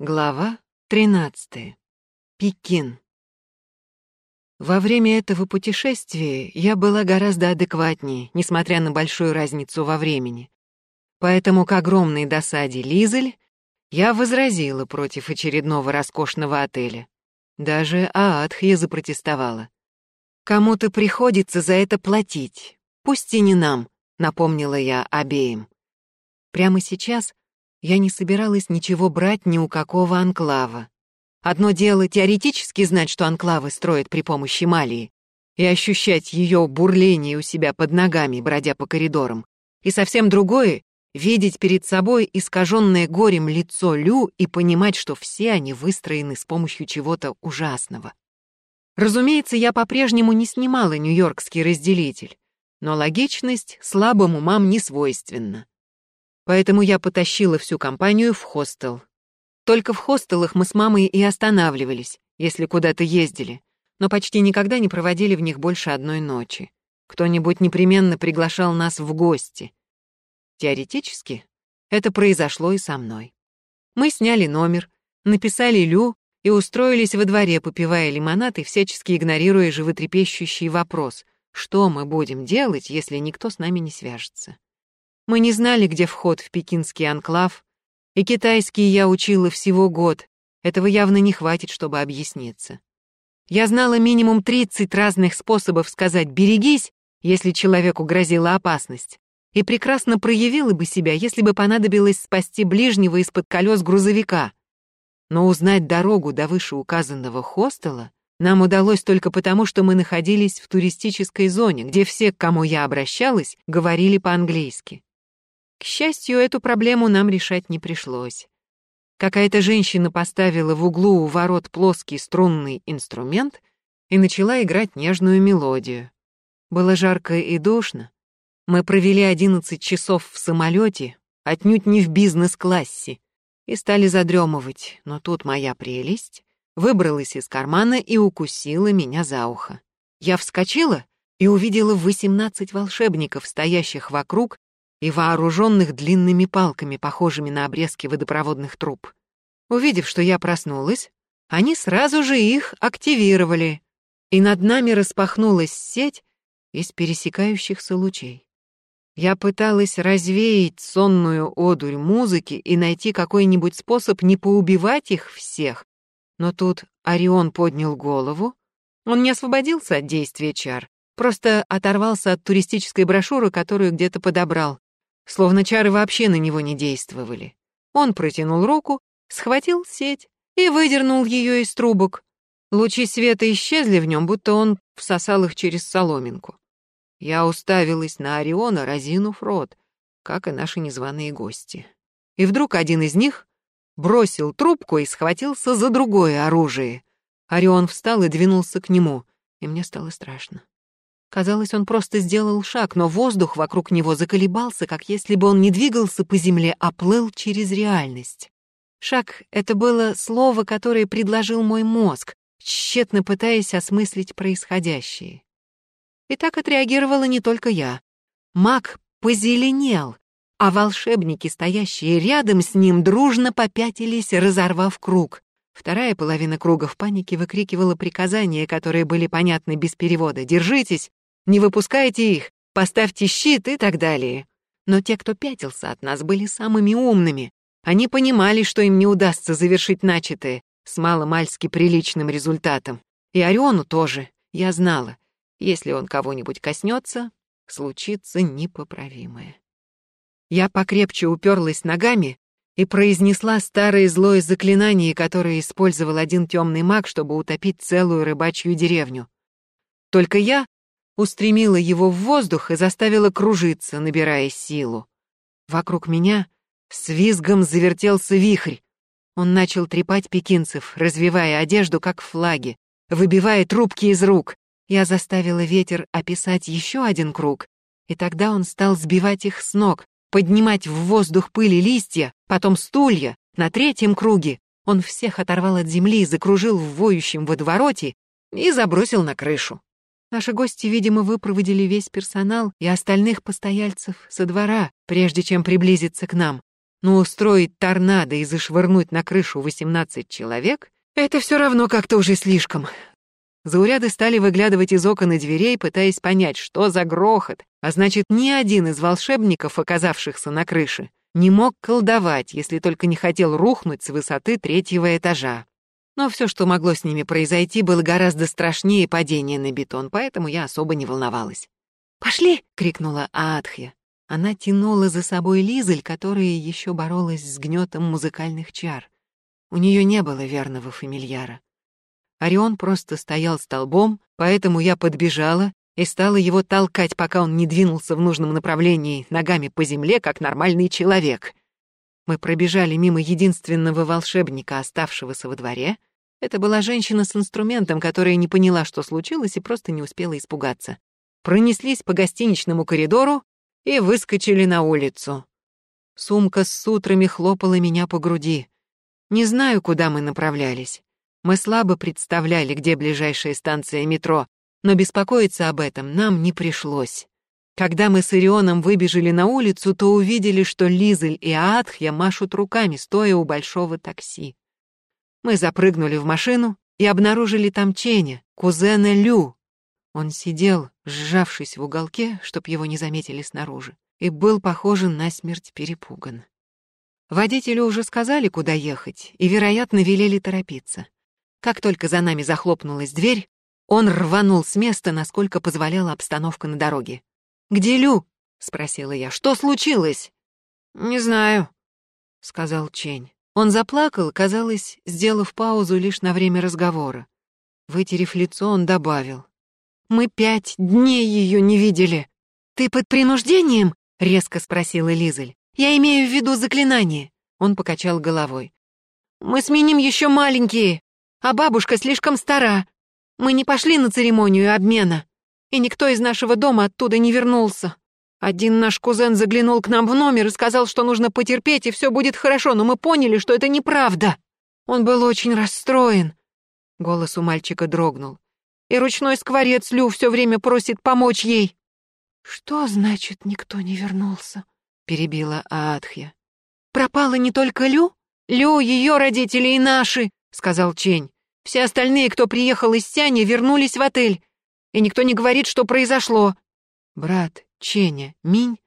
Глава 13. Пекин. Во время этого путешествия я была гораздо адекватнее, несмотря на большую разницу во времени. Поэтому к огромной досаде Лизель я возразила против очередного роскошного отеля. Даже Аатхья запротестовала. «Кому-то приходится за это платить, пусть и не нам», — напомнила я обеим. Прямо сейчас я не собиралась ничего брать ни у какого анклава. Одно дело теоретически знать, что анклавы строят при помощи малии, и ощущать ее бурление у себя под ногами, бродя по коридорам, и совсем другое — видеть перед собой искаженное горем лицо Лю и понимать, что все они выстроены с помощью чего-то ужасного. Разумеется, я по-прежнему не снимала нью-йоркский разделитель, но логичность слабым умам не свойственна. Поэтому я потащила всю компанию в хостел. Только в хостелах мы с мамой и останавливались, если куда-то ездили, но почти никогда не проводили в них больше одной ночи. Кто-нибудь непременно приглашал нас в гости. Теоретически, это произошло и со мной. Мы сняли номер, написали Лю и устроились во дворе, попивая лимонад и всячески игнорируя животрепещущий вопрос, что мы будем делать, если никто с нами не свяжется. Мы не знали, где вход в пекинский анклав, и китайский я учила всего год. Этого явно не хватит, чтобы объясниться. Я знала минимум 30 разных способов сказать «берегись», если человеку грозила опасность, и прекрасно проявила бы себя, если бы понадобилось спасти ближнего из-под колес грузовика. Но узнать дорогу до вышеуказанного хостела нам удалось только потому, что мы находились в туристической зоне, где все, к кому я обращалась, говорили по-английски. К счастью, эту проблему нам решать не пришлось. Какая-то женщина поставила в углу у ворот плоский струнный инструмент и начала играть нежную мелодию. Было жарко и душно. Мы провели 11 часов в самолете, отнюдь не в бизнес-классе, и стали задремывать, но тут моя прелесть выбралась из кармана и укусила меня за ухо. Я вскочила и увидела 18 волшебников, стоящих вокруг и вооруженных длинными палками, похожими на обрезки водопроводных труб. Увидев, что я проснулась, они сразу же их активировали, и над нами распахнулась сеть из пересекающихся лучей. Я пыталась развеять сонную одурь музыки и найти какой-нибудь способ не поубивать их всех, но тут Орион поднял голову. Он не освободился от действия чар, просто оторвался от туристической брошюры, которую где-то подобрал, словно чары вообще на него не действовали. Он протянул руку, схватил сеть и выдернул ее из трубок. Лучи света исчезли в нем, будто он всосал их через соломинку. Я уставилась на Ориона, разинув рот, как и наши незваные гости. И вдруг один из них бросил трубку и схватился за другое оружие. Орион встал и двинулся к нему, и мне стало страшно. Казалось, он просто сделал шаг, но воздух вокруг него заколебался, как если бы он не двигался по земле, а плыл через реальность. Шаг — это было слово, которое предложил мой мозг, тщетно пытаясь осмыслить происходящее. И так отреагировала не только я. Маг позеленел, а волшебники, стоящие рядом с ним, дружно попятились, разорвав круг. Вторая половина круга в панике выкрикивала приказания, которые были понятны без перевода. «Держитесь! Не выпускайте их, поставьте щит и так далее. Но те, кто пятился от нас, были самыми умными. Они понимали, что им не удастся завершить начатое с маломальски приличным результатом. И Ориону тоже, я знала. Если он кого-нибудь коснется, случится непоправимое. Я покрепче уперлась ногами и произнесла старое злое заклинание, которое использовал один темный маг, чтобы утопить целую рыбачью деревню. Только я устремила его в воздух и заставила кружиться, набирая силу. Вокруг меня с визгом завертелся вихрь. Он начал трепать пекинцев, развивая одежду, как флаги, выбивая трубки из рук. Я заставила ветер описать еще один круг, и тогда он стал сбивать их с ног, поднимать в воздух пыли листья, потом стулья. На третьем круге он всех оторвал от земли, закружил в воющем водовороте и забросил на крышу. Наши гости, видимо, выпроводили весь персонал и остальных постояльцев со двора, прежде чем приблизиться к нам. Но устроить торнадо и зашвырнуть на крышу 18 человек — это все равно как-то уже слишком. Зауряды стали выглядывать из окон и дверей, пытаясь понять, что за грохот, а значит, ни один из волшебников, оказавшихся на крыше, не мог колдовать, если только не хотел рухнуть с высоты третьего этажа. Но все, что могло с ними произойти, было гораздо страшнее падения на бетон, поэтому я особо не волновалась. «Пошли!» — крикнула Аатхья. Она тянула за собой Лизель, которая еще боролась с гнетом музыкальных чар. У нее не было верного фамильяра. Орион просто стоял столбом, поэтому я подбежала и стала его толкать, пока он не двинулся в нужном направлении ногами по земле, как нормальный человек. Мы пробежали мимо единственного волшебника, оставшегося во дворе. Это была женщина с инструментом, которая не поняла, что случилось, и просто не успела испугаться. Пронеслись по гостиничному коридору и выскочили на улицу. Сумка с сутрами хлопала меня по груди. Не знаю, куда мы направлялись. Мы слабо представляли, где ближайшая станция метро, но беспокоиться об этом нам не пришлось. Когда мы с Ирионом выбежали на улицу, то увидели, что Лизель и Аатхья машут руками, стоя у большого такси. Мы запрыгнули в машину и обнаружили там Ченя, кузена Лю. Он сидел, сжавшись в уголке, чтоб его не заметили снаружи, и был, похоже, насмерть перепуган. Водителю уже сказали, куда ехать, и, вероятно, велели торопиться. Как только за нами захлопнулась дверь, он рванул с места, насколько позволяла обстановка на дороге. «Где Лю?» — спросила я. «Что случилось?» «Не знаю», — сказал Чень. Он заплакал, казалось, сделав паузу лишь на время разговора. Вытерев лицо, он добавил. «Мы пять дней ее не видели». «Ты под принуждением?» — резко спросила Лизель. «Я имею в виду заклинание». Он покачал головой. «Мы с Минем еще маленькие а бабушка слишком стара. Мы не пошли на церемонию обмена, и никто из нашего дома оттуда не вернулся. Один наш кузен заглянул к нам в номер и сказал, что нужно потерпеть, и все будет хорошо, но мы поняли, что это неправда. Он был очень расстроен. Голос у мальчика дрогнул. И ручной скворец Лю все время просит помочь ей. «Что значит, никто не вернулся?» — перебила Аатхья. «Пропала не только Лю? Лю, ее родители и наши!» — сказал Чень. «Все остальные, кто приехал из Сяни, вернулись в отель, и никто не говорит, что произошло». Брат Ченя, Минь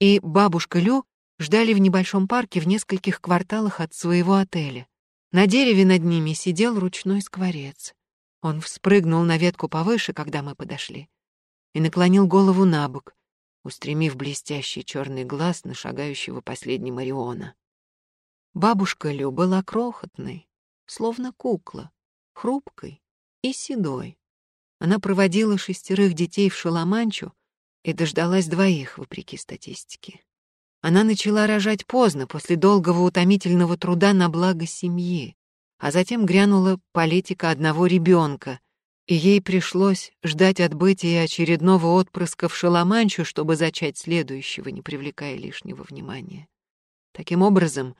и бабушка Лю ждали в небольшом парке в нескольких кварталах от своего отеля. На дереве над ними сидел ручной скворец. Он вспрыгнул на ветку повыше, когда мы подошли, и наклонил голову на бок, устремив блестящий черный глаз на шагающего последнего Ориона. Бабушка Лю была крохотной, словно кукла, хрупкой и седой. Она проводила шестерых детей в Шаламанчу и дождалась двоих, вопреки статистике. Она начала рожать поздно, после долгого утомительного труда на благо семьи, а затем грянула политика одного ребенка, и ей пришлось ждать отбытия очередного отпрыска в Шаламанчу, чтобы зачать следующего, не привлекая лишнего внимания. Таким образом,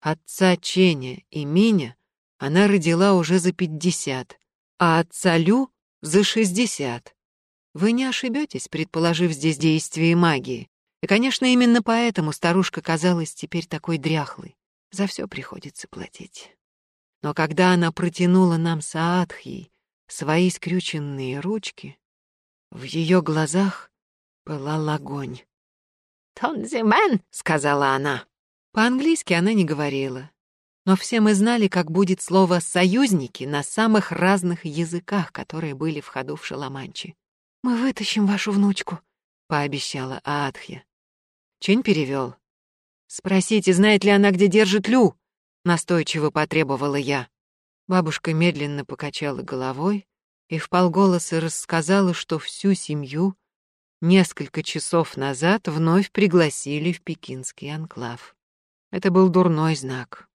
отца Ченя и Миня она родила уже за пятьдесят, а отца Лю — за шестьдесят. Вы не ошибетесь, предположив здесь действие магии. И, конечно, именно поэтому старушка казалась теперь такой дряхлой. За все приходится платить. Но когда она протянула нам с Аатхией свои скрюченные ручки, в ее глазах пылал огонь. «Тонзимен!» — сказала она. По-английски она не говорила, но все мы знали, как будет слово «союзники» на самых разных языках, которые были в ходу в Шаламанче. «Мы вытащим вашу внучку», — пообещала Аатхья. Чень перевел. «Спросите, знает ли она, где держит Лю?» — настойчиво потребовала я. Бабушка медленно покачала головой и вполголоса рассказала, что всю семью несколько часов назад вновь пригласили в пекинский анклав. Это был дурной знак.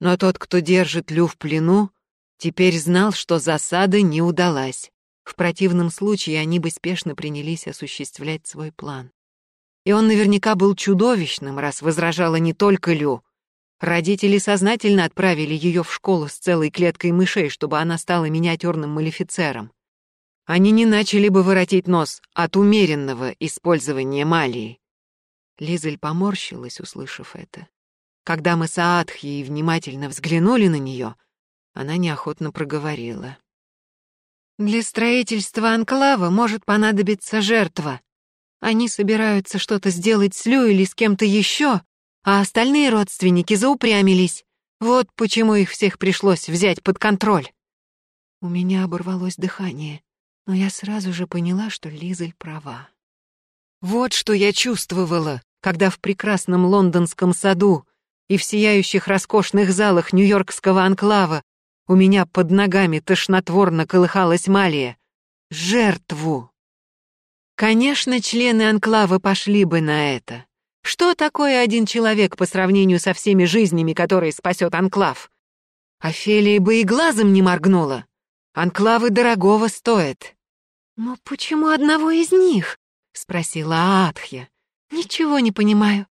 Но тот, кто держит Лю в плену, теперь знал, что засада не удалась. В противном случае они бы спешно принялись осуществлять свой план. И он наверняка был чудовищным, раз возражала не только Лю. Родители сознательно отправили ее в школу с целой клеткой мышей, чтобы она стала миниатюрным малефицером. Они не начали бы воротить нос от умеренного использования малии. Лизель поморщилась, услышав это Когда мы с Аатхией внимательно взглянули на нее, она неохотно проговорила. «Для строительства анклава может понадобиться жертва. Они собираются что-то сделать с Лю или с кем-то еще, а остальные родственники заупрямились. Вот почему их всех пришлось взять под контроль». У меня оборвалось дыхание, но я сразу же поняла, что Лизель права. Вот что я чувствовала, когда в прекрасном лондонском саду и в сияющих роскошных залах Нью-Йоркского анклава у меня под ногами тошнотворно колыхалась Малия. Жертву! Конечно, члены анклава пошли бы на это. Что такое один человек по сравнению со всеми жизнями, которые спасет анклав? Офелия бы и глазом не моргнула. Анклавы дорогого стоят. «Но почему одного из них?» — спросила Аатхья. «Ничего не понимаю.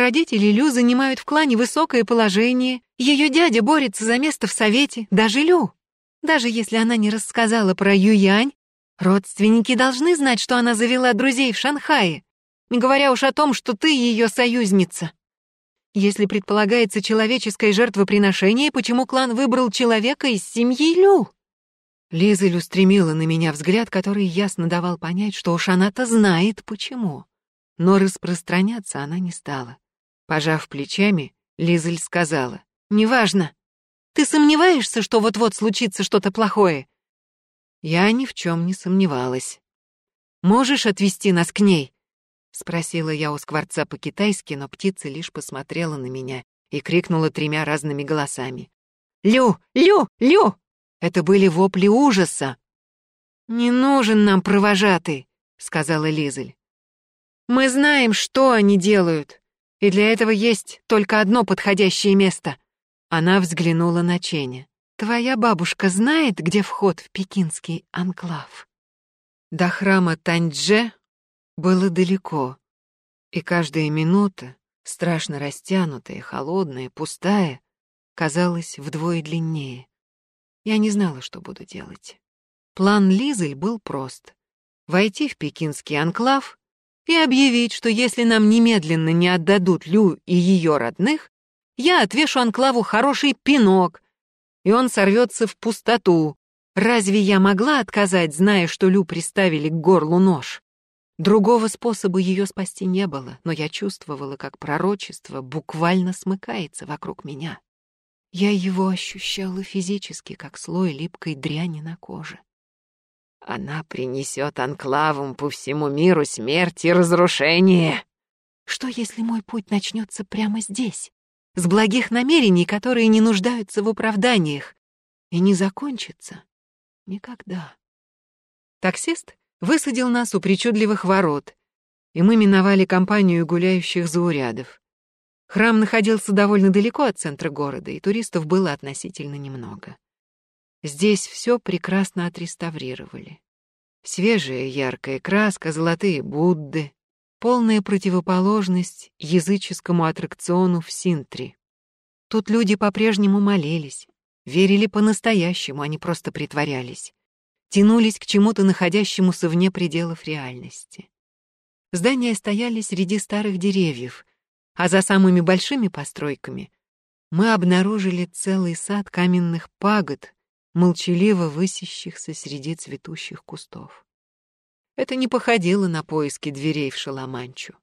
Родители Лю занимают в клане высокое положение, ее дядя борется за место в совете, даже Лю. Даже если она не рассказала про Юянь, родственники должны знать, что она завела друзей в Шанхае, не говоря уж о том, что ты ее союзница. Если предполагается человеческое жертвоприношение, почему клан выбрал человека из семьи Лю? Лизель устремила на меня взгляд, который ясно давал понять, что уж она-то знает, почему. Но распространяться она не стала. Пожав плечами, Лизель сказала, «Неважно. Ты сомневаешься, что вот-вот случится что-то плохое?» Я ни в чем не сомневалась. «Можешь отвезти нас к ней?» — спросила я у скворца по-китайски, но птица лишь посмотрела на меня и крикнула тремя разными голосами. «Лю! Лю! Лю!» Это были вопли ужаса. «Не нужен нам провожатый», — сказала Лизель. «Мы знаем, что они делают, и для этого есть только одно подходящее место». Она взглянула на Ченя. «Твоя бабушка знает, где вход в пекинский анклав?» До храма Таньдже было далеко, и каждая минута, страшно растянутая, холодная, пустая, казалась вдвое длиннее. Я не знала, что буду делать. План Лизель был прост. Войти в пекинский анклав и объявить, что если нам немедленно не отдадут Лю и ее родных, я отвешу анклаву хороший пинок, и он сорвется в пустоту. Разве я могла отказать, зная, что Лю приставили к горлу нож? Другого способа ее спасти не было, но я чувствовала, как пророчество буквально смыкается вокруг меня. Я его ощущала физически, как слой липкой дряни на коже. Она принесет анклавам по всему миру смерть и разрушение. Что, если мой путь начнется прямо здесь, с благих намерений, которые не нуждаются в оправданиях, и не закончится никогда? Таксист высадил нас у причудливых ворот, и мы миновали компанию гуляющих заурядов. Храм находился довольно далеко от центра города, и туристов было относительно немного. Здесь все прекрасно отреставрировали. Свежая яркая краска, золотые Будды, полная противоположность языческому аттракциону в Синтри. Тут люди по-прежнему молились, верили по-настоящему, а не просто притворялись, тянулись к чему-то находящемуся вне пределов реальности. Здания стояли среди старых деревьев, а за самыми большими постройками мы обнаружили целый сад каменных пагод, молчаливо высящихся среди цветущих кустов. Это не походило на поиски дверей в Шаламанчу.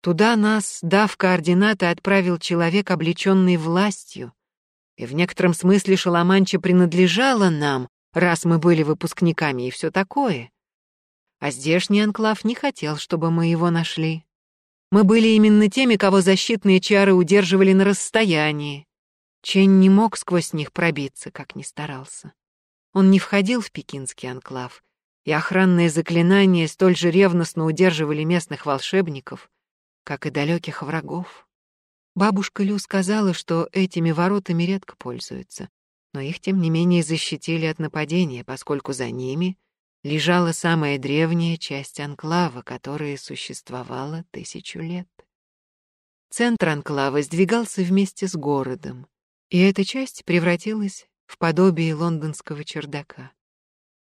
Туда нас, дав координаты, отправил человек, облеченный властью, и в некотором смысле Шаламанча принадлежала нам, раз мы были выпускниками и все такое. А здешний анклав не хотел, чтобы мы его нашли. Мы были именно теми, кого защитные чары удерживали на расстоянии. Чен не мог сквозь них пробиться, как ни старался. Он не входил в пекинский анклав, и охранные заклинания столь же ревностно удерживали местных волшебников, как и далеких врагов. Бабушка Лю сказала, что этими воротами редко пользуются, но их, тем не менее, защитили от нападения, поскольку за ними лежала самая древняя часть анклава, которая существовала тысячу лет. Центр анклава сдвигался вместе с городом, и эта часть превратилась в подобие лондонского чердака.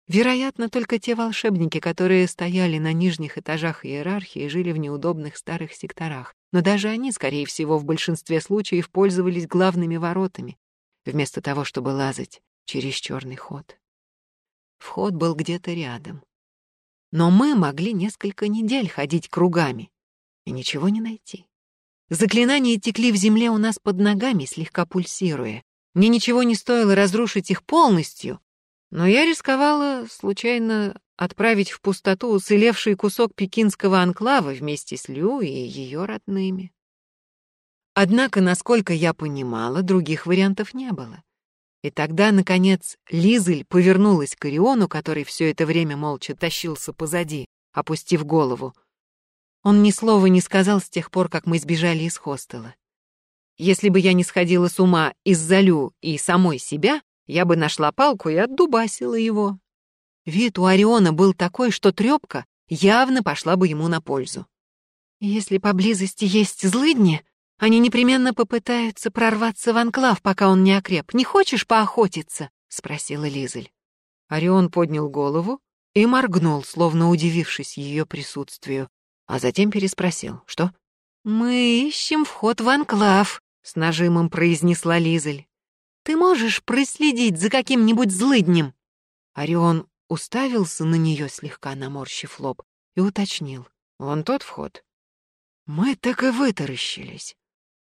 Вероятно, только те волшебники, которые стояли на нижних этажах иерархии, жили в неудобных старых секторах, но даже они, скорее всего, в большинстве случаев пользовались главными воротами, вместо того, чтобы лазать через черный ход. Вход был где-то рядом. Но мы могли несколько недель ходить кругами и ничего не найти. Заклинания текли в земле у нас под ногами, слегка пульсируя. Мне ничего не стоило разрушить их полностью, но я рисковала случайно отправить в пустоту уцелевший кусок пекинского анклава вместе с Лю и ее родными. Однако, насколько я понимала, других вариантов не было. И тогда, наконец, Лизель повернулась к Ориону, который все это время молча тащился позади, опустив голову. Он ни слова не сказал с тех пор, как мы сбежали из хостела. Если бы я не сходила с ума из-за Лю и самой себя, я бы нашла палку и отдубасила его. Вид у Ориона был такой, что трёпка явно пошла бы ему на пользу. Если поблизости есть злыдни, они непременно попытаются прорваться в анклав, пока он не окреп. Не хочешь поохотиться? спросила Лизель. Орион поднял голову и моргнул, словно удивившись ее присутствию, а затем переспросил: "Что?" "Мы ищем вход в анклав", с нажимом произнесла Лизель. "Ты можешь проследить за каким-нибудь злыднем?" Орион уставился на нее, слегка наморщив лоб, и уточнил. «Вон тот вход». Мы так и вытаращились.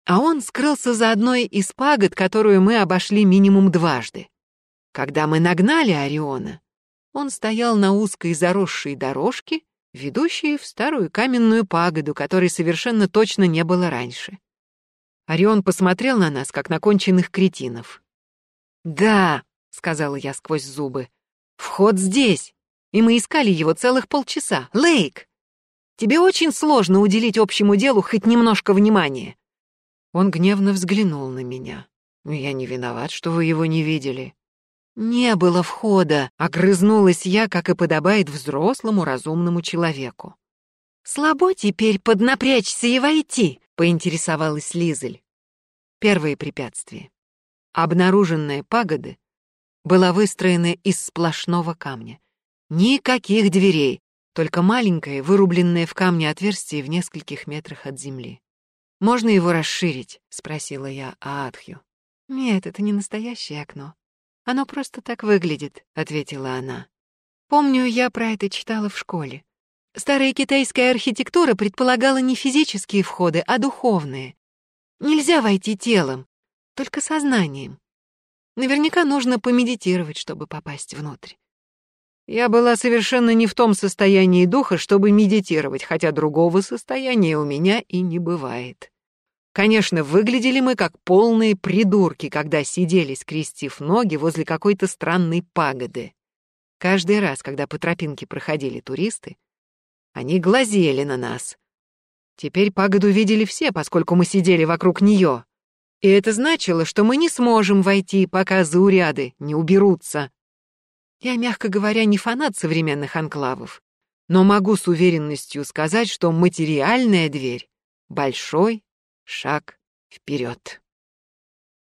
А он скрылся за одной из пагод, которую мы обошли минимум дважды. Когда мы нагнали Ориона, он стоял на узкой заросшей дорожке, ведущей в старую каменную пагоду, которой совершенно точно не было раньше. Орион посмотрел на нас, как на конченных кретинов. «Да», — сказала я сквозь зубы, Вход здесь, и мы искали его целых полчаса. Лейк, тебе очень сложно уделить общему делу хоть немножко внимания. Он гневно взглянул на меня. Я не виноват, что вы его не видели. Не было входа, огрызнулась я, как и подобает взрослому разумному человеку. Слабо теперь поднапрячься и войти, поинтересовалась Лизель. Первое препятствие. Обнаруженные пагоды была выстроена из сплошного камня. Никаких дверей, только маленькое, вырубленное в камне отверстие в нескольких метрах от земли. «Можно его расширить?» — спросила я Аатхью. «Нет, это не настоящее окно. Оно просто так выглядит», — ответила она. «Помню, я про это читала в школе. Старая китайская архитектура предполагала не физические входы, а духовные. Нельзя войти телом, только сознанием. Наверняка нужно помедитировать, чтобы попасть внутрь. Я была совершенно не в том состоянии духа, чтобы медитировать, хотя другого состояния у меня и не бывает. Конечно, выглядели мы как полные придурки, когда сидели, скрестив ноги возле какой-то странной пагоды. Каждый раз, когда по тропинке проходили туристы, они глазели на нас. Теперь пагоду видели все, поскольку мы сидели вокруг нее. И это значило, что мы не сможем войти, пока зауряды не уберутся. Я, мягко говоря, не фанат современных анклавов, но могу с уверенностью сказать, что материальная дверь — большой шаг вперед.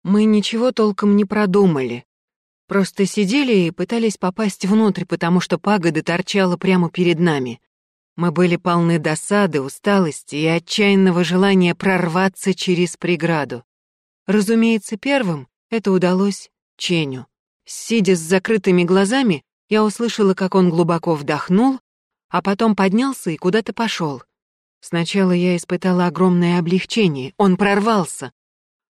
Мы ничего толком не продумали. Просто сидели и пытались попасть внутрь, потому что пагода торчала прямо перед нами. Мы были полны досады, усталости и отчаянного желания прорваться через преграду. Разумеется, первым это удалось Ченю. Сидя с закрытыми глазами, я услышала, как он глубоко вдохнул, а потом поднялся и куда-то пошел. Сначала я испытала огромное облегчение, он прорвался,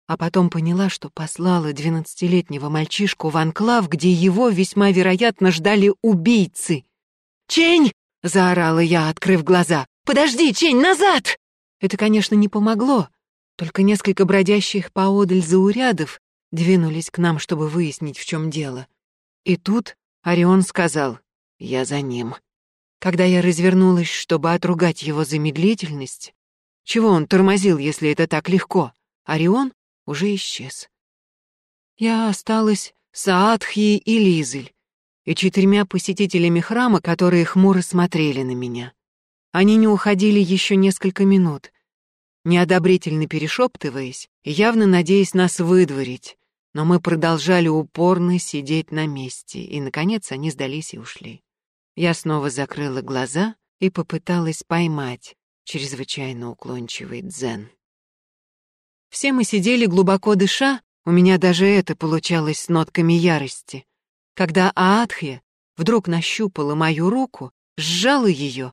а потом поняла, что послала двенадцатилетнего мальчишку в анклав, где его весьма вероятно ждали убийцы. «Чень!» — заорала я, открыв глаза. «Подожди, Чень, назад!» Это, конечно, не помогло, только несколько бродящих поодаль заурядов двинулись к нам, чтобы выяснить, в чем дело. И тут Орион сказал «Я за ним». Когда я развернулась, чтобы отругать его за медлительность, чего он тормозил, если это так легко, Орион уже исчез. Я осталась с Аатхией и Лизель и четырьмя посетителями храма, которые хмуро смотрели на меня. Они не уходили еще несколько минут — неодобрительно перешептываясь, явно надеясь нас выдворить, но мы продолжали упорно сидеть на месте, и, наконец, они сдались и ушли. Я снова закрыла глаза и попыталась поймать чрезвычайно уклончивый дзен. Все мы сидели глубоко дыша, у меня даже это получалось с нотками ярости, когда Аатхья вдруг нащупала мою руку, сжала ее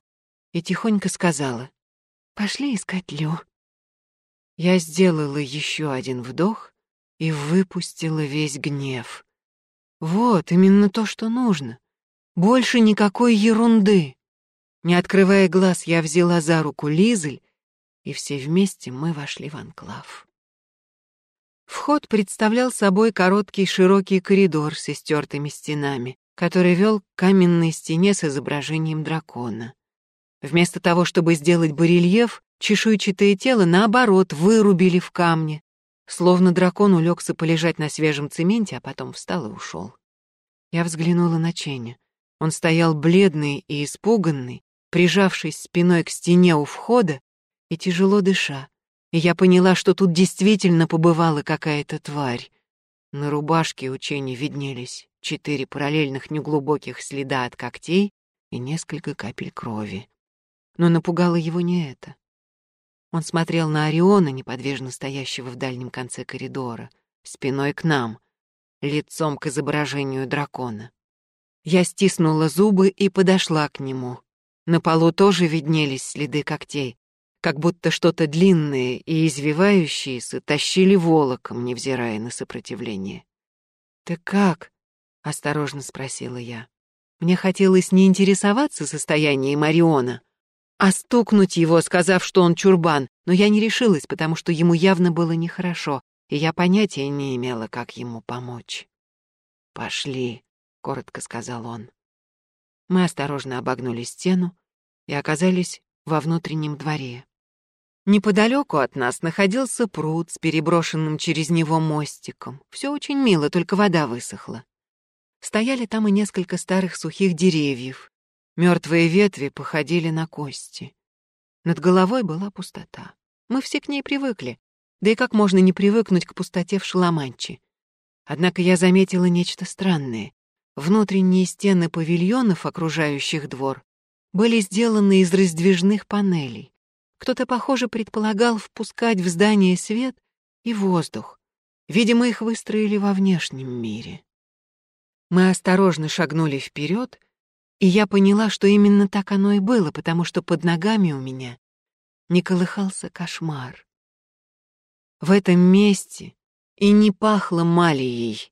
и тихонько сказала «Пошли искать Лю». Я сделала еще один вдох и выпустила весь гнев. Вот именно то, что нужно. Больше никакой ерунды. Не открывая глаз, я взяла за руку Лизель, и все вместе мы вошли в анклав. Вход представлял собой короткий широкий коридор с истертыми стенами, который вел к каменной стене с изображением дракона. Вместо того, чтобы сделать барельеф, чешуйчатое тело, наоборот, вырубили в камне, словно дракон улегся полежать на свежем цементе, а потом встал и ушел. Я взглянула на Ченя. Он стоял бледный и испуганный, прижавшись спиной к стене у входа и тяжело дыша. И я поняла, что тут действительно побывала какая-то тварь. На рубашке у Чени виднелись четыре параллельных неглубоких следа от когтей и несколько капель крови. Но напугало его не это. Он смотрел на Ориона, неподвижно стоящего в дальнем конце коридора, спиной к нам, лицом к изображению дракона. Я стиснула зубы и подошла к нему. На полу тоже виднелись следы когтей, как будто что-то длинное и извивающееся тащили волоком, невзирая на сопротивление. «Ты как?» — осторожно спросила я. Мне хотелось не интересоваться состоянием Мариона, а стукнуть его, сказав, что он чурбан, но я не решилась, потому что ему явно было нехорошо, и я понятия не имела, как ему помочь. «Пошли», — коротко сказал он. Мы осторожно обогнули стену и оказались во внутреннем дворе. Неподалеку от нас находился пруд с переброшенным через него мостиком. Все очень мило, только вода высохла. Стояли там и несколько старых сухих деревьев. Мертвые ветви походили на кости. Над головой была пустота. Мы все к ней привыкли. Да и как можно не привыкнуть к пустоте в Шаламанче? Однако я заметила нечто странное. Внутренние стены павильонов, окружающих двор, были сделаны из раздвижных панелей. Кто-то, похоже, предполагал впускать в здание свет и воздух. Видимо, их выстроили во внешнем мире. Мы осторожно шагнули вперед, и я поняла, что именно так оно и было, потому что под ногами у меня не колыхался кошмар. В этом месте и не пахло малией,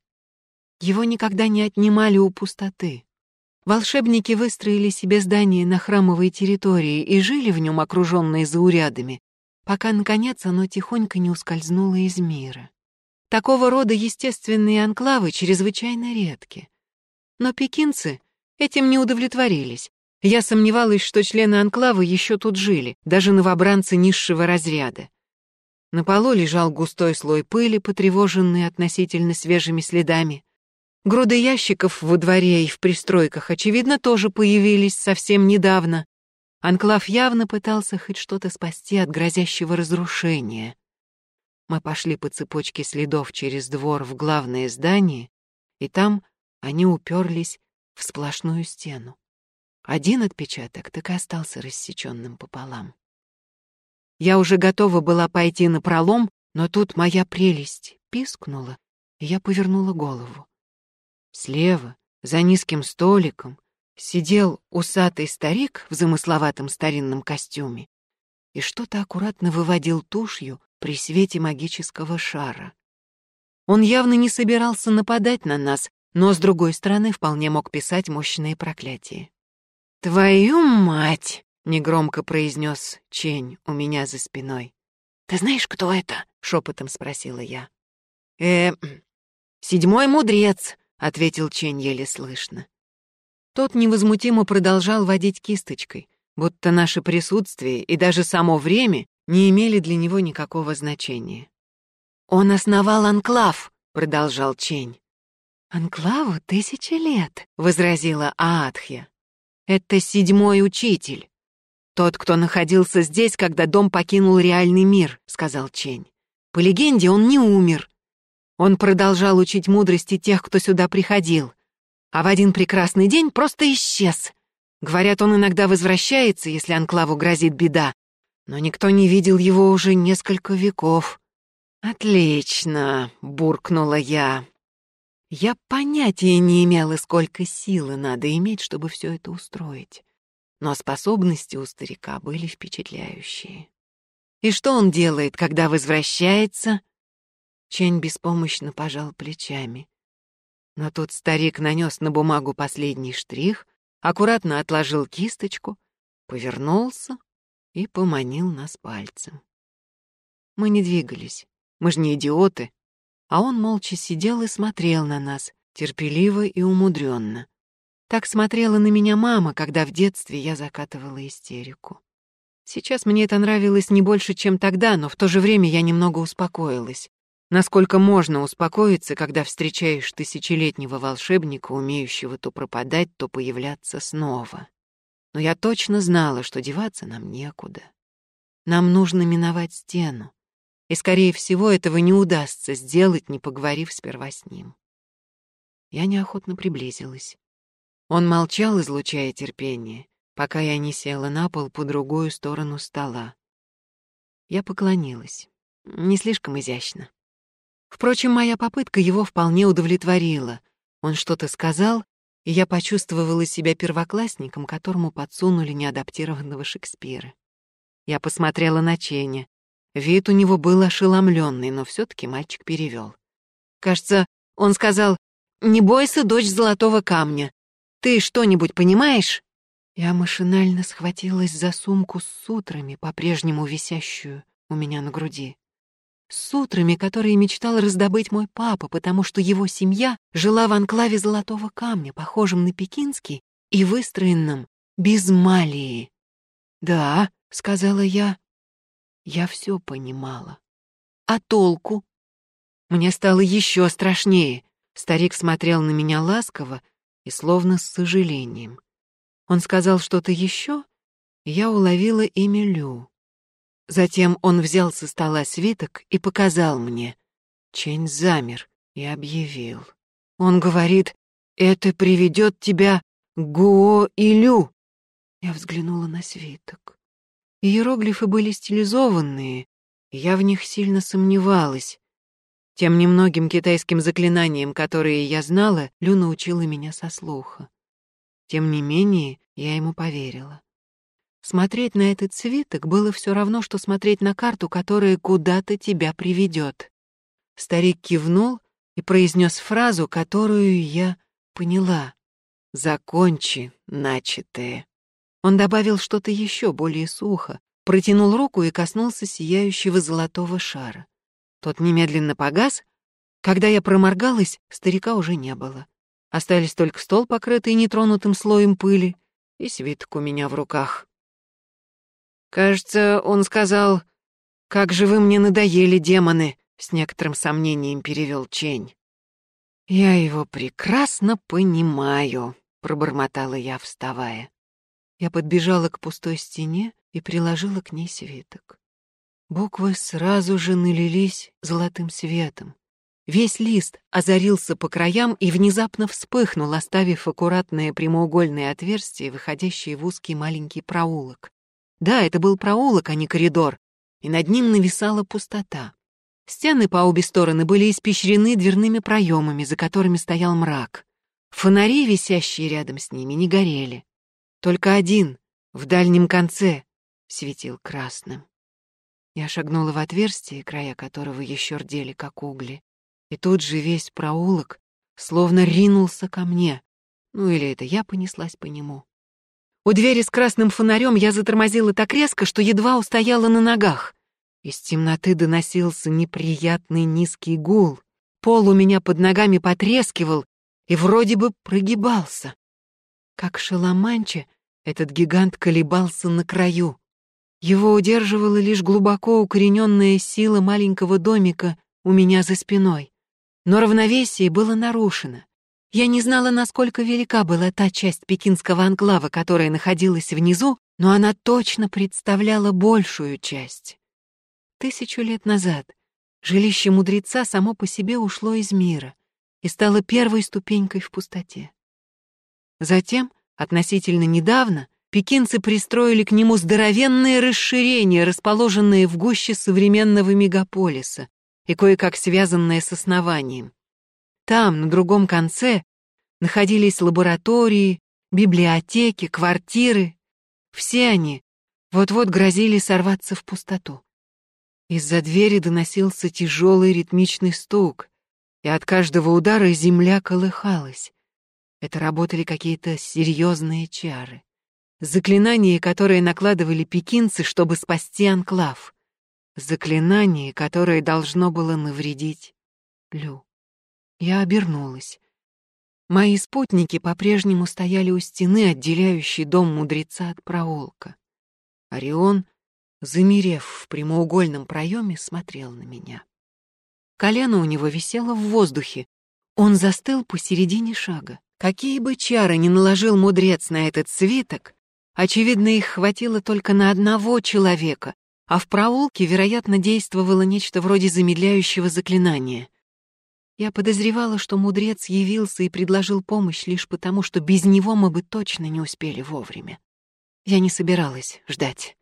его никогда не отнимали у пустоты. Волшебники выстроили себе здание на храмовой территории и жили в нем, окруженные заурядами, пока, наконец, оно тихонько не ускользнуло из мира. Такого рода естественные анклавы чрезвычайно редки. Но пекинцы этим не удовлетворились. Я сомневалась, что члены анклава еще тут жили, даже новобранцы низшего разряда. На полу лежал густой слой пыли, потревоженный относительно свежими следами. Груды ящиков во дворе и в пристройках, очевидно, тоже появились совсем недавно. Анклав явно пытался хоть что-то спасти от грозящего разрушения. Мы пошли по цепочке следов через двор в главное здание, и там они уперлись в сплошную стену. Один отпечаток так и остался рассеченным пополам. Я уже готова была пойти на пролом, но тут моя прелесть пискнула, и я повернула голову. Слева, за низким столиком, сидел усатый старик в замысловатом старинном костюме и что-то аккуратно выводил тушью при свете магического шара. Он явно не собирался нападать на нас, но, с другой стороны, вполне мог писать мощные проклятия. «Твою мать!» — негромко произнес Чень у меня за спиной. «Ты знаешь, кто это?» — шепотом спросила я. «Э, седьмой мудрец», — ответил Чень еле слышно. Тот невозмутимо продолжал водить кисточкой, будто наше присутствие и даже само время не имели для него никакого значения. «Он основал анклав», — продолжал Чень. «Анклаву тысячи лет», — возразила Аатхья. «Это седьмой учитель. Тот, кто находился здесь, когда дом покинул реальный мир», — сказал Чень. «По легенде, он не умер, он продолжал учить мудрости тех, кто сюда приходил. А в один прекрасный день просто исчез. Говорят, он иногда возвращается, если анклаву грозит беда. но никто не видел его уже несколько веков. «Отлично!» — буркнула я. Я понятия не имела, сколько силы надо иметь, чтобы все это устроить. Но способности у старика были впечатляющие. И что он делает, когда возвращается? Чень беспомощно пожал плечами. Но тут старик нанес на бумагу последний штрих, аккуратно отложил кисточку, повернулся и поманил нас пальцем. Мы не двигались, мы же не идиоты, а он молча сидел и смотрел на нас, терпеливо и умудренно. Так смотрела на меня мама, когда в детстве я закатывала истерику. Сейчас мне это нравилось не больше, чем тогда, но в то же время я немного успокоилась. Насколько можно успокоиться, когда встречаешь тысячелетнего волшебника, умеющего то пропадать, то появляться снова. Но я точно знала, что деваться нам некуда. Нам нужно миновать стену. И, скорее всего, этого не удастся сделать, не поговорив сперва с ним. Я неохотно приблизилась. Он молчал, излучая терпение, пока я не села на пол по другую сторону стола. Я поклонилась. Не слишком изящно. Впрочем, моя попытка его вполне удовлетворила. Он что-то сказал, и я почувствовала себя первоклассником, которому подсунули неадаптированного Шекспира. Я посмотрела на Ченя. Вид у него был ошеломленный, но все таки мальчик перевел. Кажется, он сказал, «Не бойся, дочь золотого камня. Ты что-нибудь понимаешь?» Я машинально схватилась за сумку с сутрами, по-прежнему висящую у меня на груди сутрами, которые мечтал раздобыть мой папа, потому что его семья жила в анклаве Золотого Камня, похожем на пекинский и выстроенном без малии. «Да», — сказала я, — я все понимала. «А толку?» Мне стало еще страшнее. Старик смотрел на меня ласково и словно с сожалением. Он сказал что-то еще, и я уловила имя Лю. Затем он взял со стола свиток и показал мне. Чень замер и объявил. Он говорит, это приведет тебя к Гуо-Илю. Я взглянула на свиток. Иероглифы были стилизованные, я в них сильно сомневалась. Тем немногим китайским заклинаниям, которые я знала, Лю научила меня со слуха. Тем не менее, я ему поверила. Смотреть на этот свиток было все равно, что смотреть на карту, которая куда-то тебя приведет. Старик кивнул и произнес фразу, которую я поняла. «Закончи начатое». Он добавил что-то еще более сухо, протянул руку и коснулся сияющего золотого шара. Тот немедленно погас. Когда я проморгалась, старика уже не было. Остались только стол, покрытый нетронутым слоем пыли, и свиток у меня в руках. Кажется, он сказал, «Как же вы мне надоели, демоны!» — с некоторым сомнением перевел Чень. «Я его прекрасно понимаю», — пробормотала я, вставая. Я подбежала к пустой стене и приложила к ней свиток. Буквы сразу же налились золотым светом. Весь лист озарился по краям и внезапно вспыхнул, оставив аккуратное прямоугольное отверстие, выходящее в узкий маленький проулок. Да, это был проулок, а не коридор, и над ним нависала пустота. Стены по обе стороны были испещрены дверными проемами, за которыми стоял мрак. Фонари, висящие рядом с ними, не горели. Только один, в дальнем конце, светил красным. Я шагнула в отверстие, края которого еще рдели, как угли, и тут же весь проулок словно ринулся ко мне. Ну или это я понеслась по нему. У двери с красным фонарем я затормозила так резко, что едва устояла на ногах. Из темноты доносился неприятный низкий гул. Пол у меня под ногами потрескивал и вроде бы прогибался. Как шаломанче, этот гигант колебался на краю. Его удерживала лишь глубоко укорененная сила маленького домика у меня за спиной. Но равновесие было нарушено. Я не знала, насколько велика была та часть пекинского анклава, которая находилась внизу, но она точно представляла большую часть. Тысячу лет назад жилище мудреца само по себе ушло из мира и стало первой ступенькой в пустоте. Затем, относительно недавно, пекинцы пристроили к нему здоровенные расширения, расположенные в гуще современного мегаполиса и кое-как связанные с основанием. Там, на другом конце, находились лаборатории, библиотеки, квартиры. Все они вот-вот грозили сорваться в пустоту. Из-за двери доносился тяжелый ритмичный стук, и от каждого удара земля колыхалась. Это работали какие-то серьезные чары. Заклинания, которые накладывали пекинцы, чтобы спасти анклав. Заклинание, которое должно было навредить Лю. Я обернулась. Мои спутники по-прежнему стояли у стены, отделяющей дом мудреца от проулка. Орион замерев в прямоугольном проеме, смотрел на меня. Колено у него висело в воздухе. Он застыл посередине шага. Какие бы чары ни наложил мудрец на этот свиток, очевидно, их хватило только на одного человека, а в проулке, вероятно, действовало нечто вроде замедляющего заклинания. Я подозревала, что мудрец явился и предложил помощь лишь потому, что без него мы бы точно не успели вовремя. Я не собиралась ждать.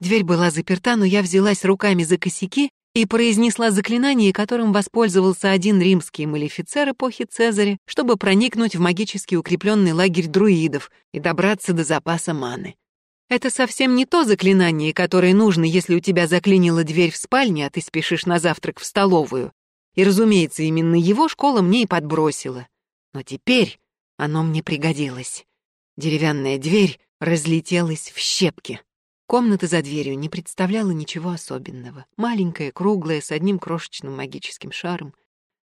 Дверь была заперта, но я взялась руками за косяки и произнесла заклинание, которым воспользовался один римский малефицер эпохи Цезаря, чтобы проникнуть в магически укрепленный лагерь друидов и добраться до запаса маны. Это совсем не то заклинание, которое нужно, если у тебя заклинила дверь в спальне, а ты спешишь на завтрак в столовую. И, разумеется, именно его школа мне и подбросила. Но теперь оно мне пригодилось. Деревянная дверь разлетелась в щепки. Комната за дверью не представляла ничего особенного. Маленькая, круглая, с одним крошечным магическим шаром,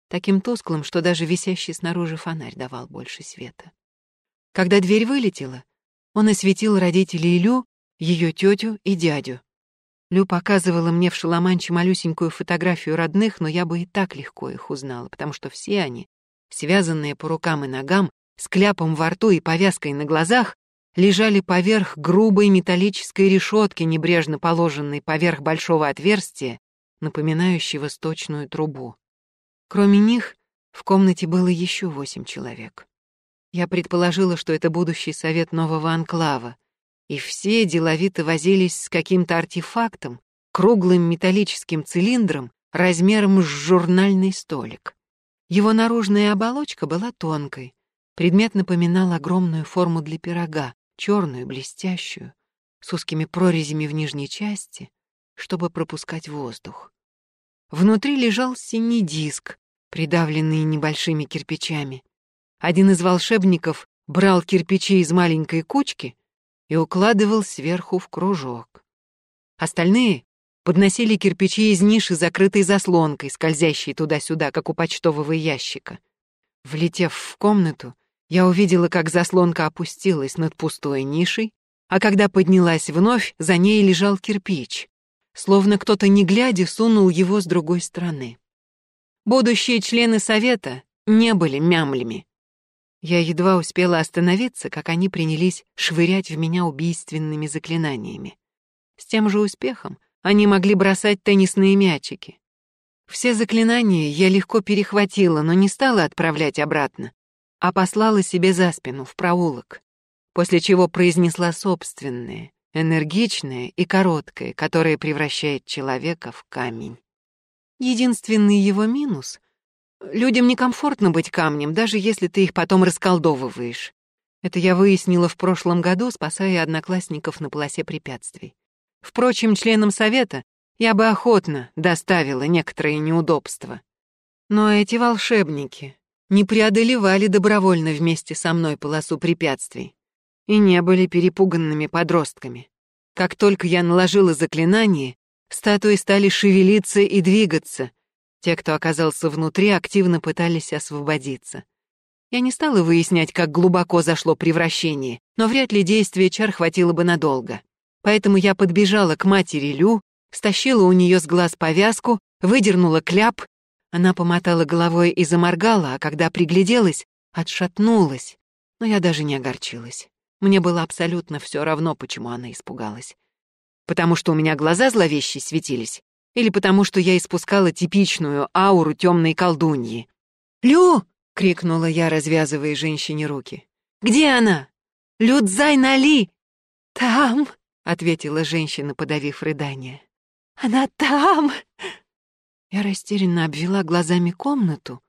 таким тусклым, что даже висящий снаружи фонарь давал больше света. Когда дверь вылетела, он осветил родителей Лю, ее тетю и дядю. Лю показывала мне в шаломанче малюсенькую фотографию родных, но я бы и так легко их узнала, потому что все они, связанные по рукам и ногам, с кляпом во рту и повязкой на глазах, лежали поверх грубой металлической решетки, небрежно положенной поверх большого отверстия, напоминающего сточную трубу. Кроме них, в комнате было еще восемь человек. Я предположила, что это будущий совет нового анклава, и все деловито возились с каким-то артефактом, круглым металлическим цилиндром размером с журнальный столик. Его наружная оболочка была тонкой, предмет напоминал огромную форму для пирога, черную, блестящую, с узкими прорезями в нижней части, чтобы пропускать воздух. Внутри лежал синий диск, придавленный небольшими кирпичами. Один из волшебников брал кирпичи из маленькой кучки и укладывал сверху в кружок. Остальные подносили кирпичи из ниши, закрытой заслонкой, скользящей туда-сюда, как у почтового ящика. Влетев в комнату, я увидела, как заслонка опустилась над пустой нишей, а когда поднялась вновь, за ней лежал кирпич, словно кто-то не глядя сунул его с другой стороны. Будущие члены совета не были мямлями. Я едва успела остановиться, как они принялись швырять в меня убийственными заклинаниями. С тем же успехом они могли бросать теннисные мячики. Все заклинания я легко перехватила, но не стала отправлять обратно, а послала себе за спину, в проулок, после чего произнесла собственное, энергичное и короткое, которое превращает человека в камень. Единственный его минус — людям некомфортно быть камнем, даже если ты их потом расколдовываешь. Это я выяснила в прошлом году, спасая одноклассников на полосе препятствий. Впрочем, членам совета я бы охотно доставила некоторые неудобства. Но эти волшебники, не преодолевали добровольно вместе со мной полосу препятствий и не были перепуганными подростками. Как только я наложила заклинание, статуи стали шевелиться и двигаться. Те, кто оказался внутри, активно пытались освободиться. Я не стала выяснять, как глубоко зашло превращение, но вряд ли действие чар хватило бы надолго. Поэтому я подбежала к матери Лю, стащила у нее с глаз повязку, выдернула кляп она помотала головой и заморгала, а когда пригляделась, отшатнулась. Но я даже не огорчилась. Мне было абсолютно все равно, почему она испугалась. Потому что у меня глаза зловещие светились, или потому что я испускала типичную ауру темной колдуньи. «Лю!» — крикнула я, развязывая женщине руки. «Где она? Людзай Нали!» «Там», — ответила женщина, подавив рыдание. «Она там!» Я растерянно обвела глазами комнату,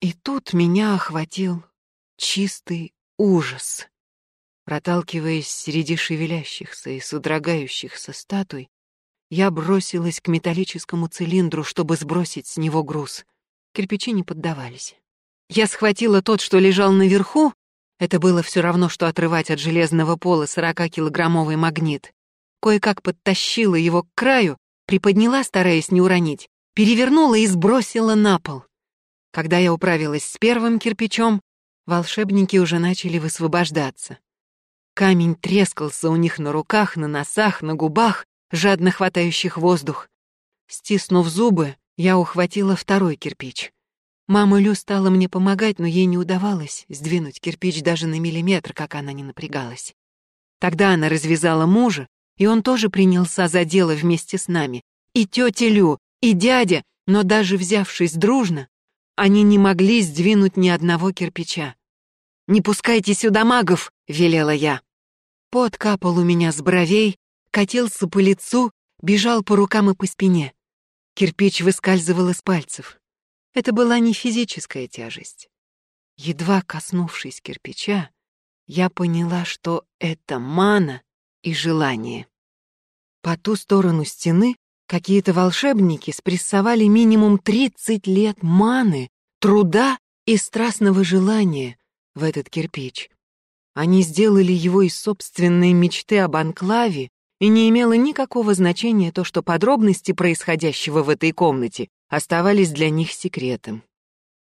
и тут меня охватил чистый ужас. Проталкиваясь среди шевелящихся и содрогающихся статуй, я бросилась к металлическому цилиндру, чтобы сбросить с него груз. Кирпичи не поддавались. Я схватила тот, что лежал наверху. Это было все равно, что отрывать от железного пола 40-килограммовый магнит. Кое-как подтащила его к краю, приподняла, стараясь не уронить, перевернула и сбросила на пол. Когда я управилась с первым кирпичом, волшебники уже начали высвобождаться. Камень трескался у них на руках, на носах, на губах, жадно хватающих воздух. Стиснув зубы, я ухватила второй кирпич. Мама Лю стала мне помогать, но ей не удавалось сдвинуть кирпич даже на миллиметр, как она не напрягалась. Тогда она развязала мужа, и он тоже принялся за дело вместе с нами. И тетя Лю, и дядя, но даже взявшись дружно, они не могли сдвинуть ни одного кирпича. «Не пускайте сюда магов!» — велела я. Пот капал у меня с бровей, катился по лицу, бежал по рукам и по спине. Кирпич выскальзывал из пальцев. Это была не физическая тяжесть. Едва коснувшись кирпича, я поняла, что это мана и желание. По ту сторону стены какие-то волшебники спрессовали минимум 30 лет маны, труда и страстного желания в этот кирпич. Они сделали его из собственной мечты об анклаве, и не имело никакого значения то, что подробности происходящего в этой комнате оставались для них секретом.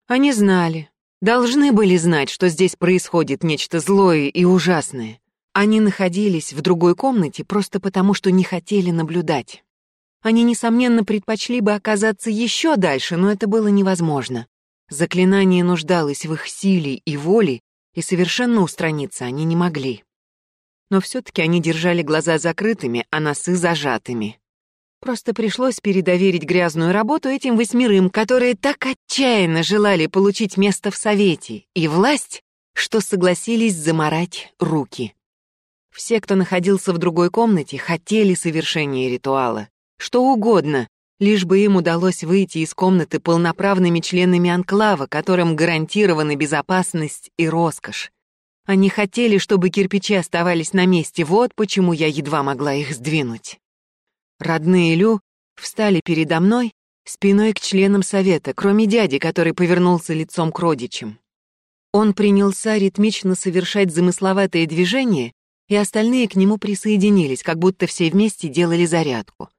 Они знали, должны были знать, что здесь происходит нечто злое и ужасное. Они находились в другой комнате просто потому, что не хотели наблюдать. Они, несомненно, предпочли бы оказаться еще дальше, но это было невозможно. Заклинание нуждалось в их силе и воле, и совершенно устраниться они не могли. Но все-таки они держали глаза закрытыми, а носы зажатыми. Просто пришлось передоверить грязную работу этим восьмерым, которые так отчаянно желали получить место в Совете и власть, что согласились заморать руки. Все, кто находился в другой комнате, хотели совершения ритуала. Что угодно, лишь бы им удалось выйти из комнаты полноправными членами анклава, которым гарантированы безопасность и роскошь. Они хотели, чтобы кирпичи оставались на месте, вот почему я едва могла их сдвинуть. Родные Лю встали передо мной, спиной к членам совета, кроме дяди, который повернулся лицом к родичам. Он принялся ритмично совершать замысловатые движения, и остальные к нему присоединились, как будто все вместе делали зарядку.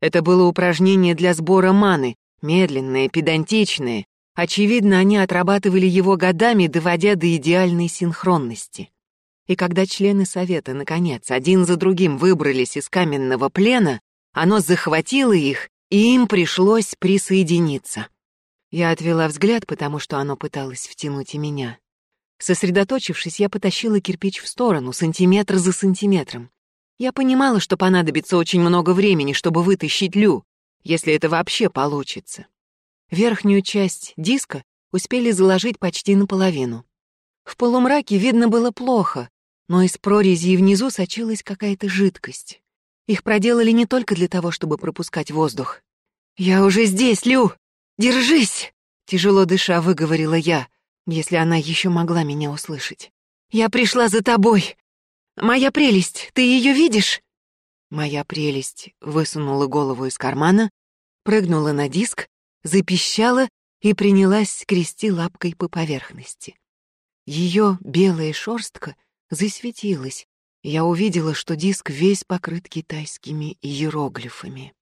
Это было упражнение для сбора маны, медленное, педантичное. Очевидно, они отрабатывали его годами, доводя до идеальной синхронности. И когда члены совета, наконец, один за другим выбрались из каменного плена, оно захватило их, и им пришлось присоединиться. Я отвела взгляд, потому что оно пыталось втянуть и меня. Сосредоточившись, я потащила кирпич в сторону, сантиметр за сантиметром. Я понимала, что понадобится очень много времени, чтобы вытащить Лю, если это вообще получится. Верхнюю часть диска успели заложить почти наполовину. В полумраке видно было плохо, но из прорези внизу сочилась какая-то жидкость. Их проделали не только для того, чтобы пропускать воздух. «Я уже здесь, Лю! Держись!» Тяжело дыша выговорила я, если она еще могла меня услышать. «Я пришла за тобой! Моя прелесть, ты ее видишь?» Моя прелесть высунула голову из кармана, прыгнула на диск, запищала и принялась скрести лапкой по поверхности. Ее белая шерстка засветилась. Я увидела, что диск весь покрыт китайскими иероглифами.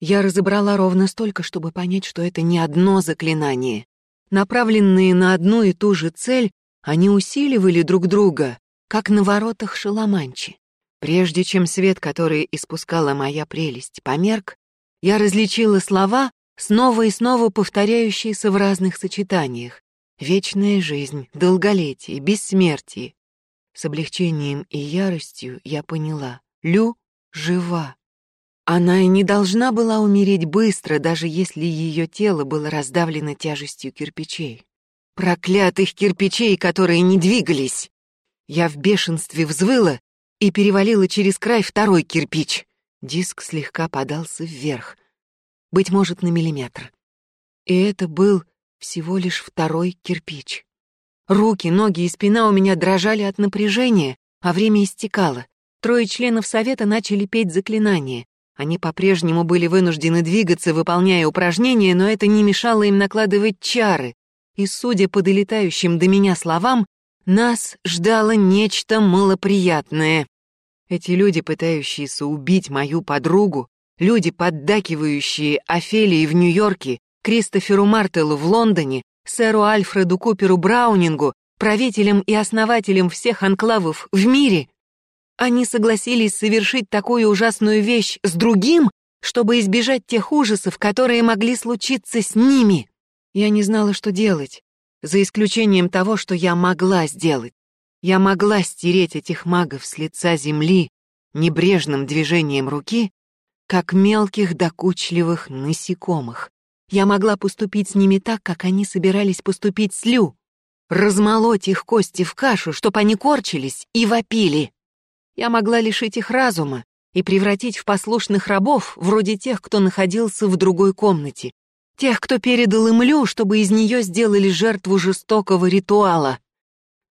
Я разобрала ровно столько, чтобы понять, что это не одно заклинание. Направленные на одну и ту же цель, они усиливали друг друга, как на воротах Шаламанчи. Прежде чем свет, который испускала моя прелесть, померк, я различила слова, снова и снова повторяющиеся в разных сочетаниях. Вечная жизнь, долголетие, бессмертие. С облегчением и яростью я поняла, Лю жива. Она и не должна была умереть быстро, даже если ее тело было раздавлено тяжестью кирпичей. Проклятых кирпичей, которые не двигались! Я в бешенстве взвыла и перевалила через край второй кирпич. Диск слегка подался вверх, быть может, на миллиметр. И это был всего лишь второй кирпич. Руки, ноги и спина у меня дрожали от напряжения, а время истекало. Трое членов совета начали петь заклинание. Они по-прежнему были вынуждены двигаться, выполняя упражнения, но это не мешало им накладывать чары. И, судя по долетающим до меня словам, нас ждало нечто малоприятное. Эти люди, пытающиеся убить мою подругу, люди, поддакивающие Офелии в Нью-Йорке, Кристоферу Мартелу в Лондоне, сэру Альфреду Куперу Браунингу, правителям и основателям всех анклавов в мире, они согласились совершить такую ужасную вещь с другим, чтобы избежать тех ужасов, которые могли случиться с ними. Я не знала, что делать, за исключением того, что я могла сделать. Я могла стереть этих магов с лица земли небрежным движением руки, как мелких докучливых насекомых. Я могла поступить с ними так, как они собирались поступить с Лю. Размолоть их кости в кашу, чтоб они корчились и вопили. Я могла лишить их разума и превратить в послушных рабов, вроде тех, кто находился в другой комнате, тех, кто передал им Лю, чтобы из нее сделали жертву жестокого ритуала.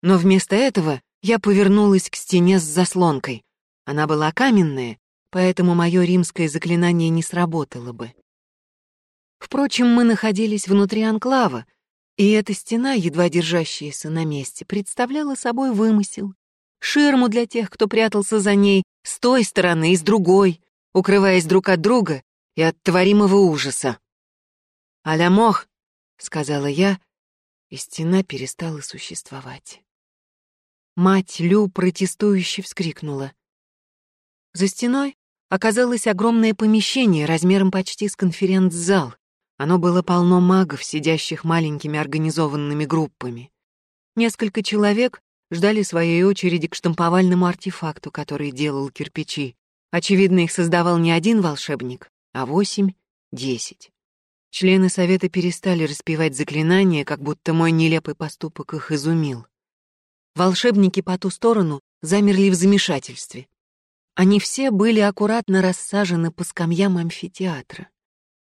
Но вместо этого я повернулась к стене с заслонкой. Она была каменная, поэтому мое римское заклинание не сработало бы. Впрочем, мы находились внутри анклава, и эта стена, едва держащаяся на месте, представляла собой вымысел, ширму для тех, кто прятался за ней, с той стороны и с другой, укрываясь друг от друга и от творимого ужаса. «Аля мох», — сказала я, и стена перестала существовать. Мать Лю протестующе вскрикнула. За стеной оказалось огромное помещение размером почти с конференц-зал. Оно было полно магов, сидящих маленькими организованными группами. Несколько человек ждали своей очереди к штамповальному артефакту, который делал кирпичи. Очевидно, их создавал не один волшебник, а восемь, десять. Члены совета перестали распевать заклинания, как будто мой нелепый поступок их изумил. Волшебники по ту сторону замерли в замешательстве. Они все были аккуратно рассажены по скамьям амфитеатра.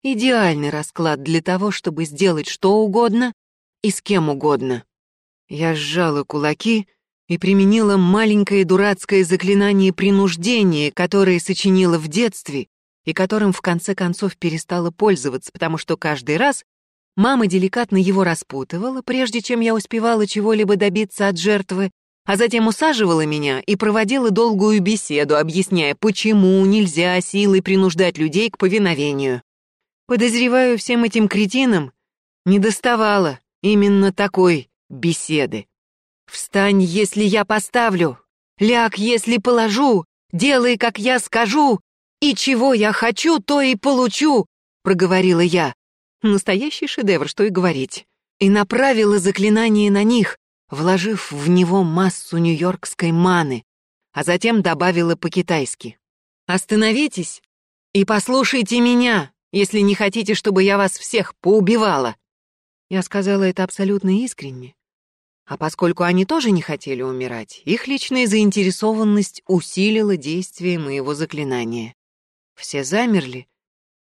Идеальный расклад для того, чтобы сделать что угодно и с кем угодно. Я сжала кулаки и применила маленькое дурацкое заклинание принуждения, которое сочинила в детстве и которым в конце концов перестала пользоваться, потому что каждый раз мама деликатно его распутывала, прежде чем я успевала чего-либо добиться от жертвы, а затем усаживала меня и проводила долгую беседу, объясняя, почему нельзя силой принуждать людей к повиновению. Подозреваю, всем этим кретинам не доставало именно такой беседы. «Встань, если я поставлю! Ляг, если положу! Делай, как я скажу! И чего я хочу, то и получу!» — проговорила я. Настоящий шедевр, что и говорить. И направила заклинание на них, вложив в него массу нью-йоркской маны, а затем добавила по-китайски. «Остановитесь и послушайте меня, если не хотите, чтобы я вас всех поубивала!» Я сказала это абсолютно искренне. А поскольку они тоже не хотели умирать, их личная заинтересованность усилила действие моего заклинания. Все замерли,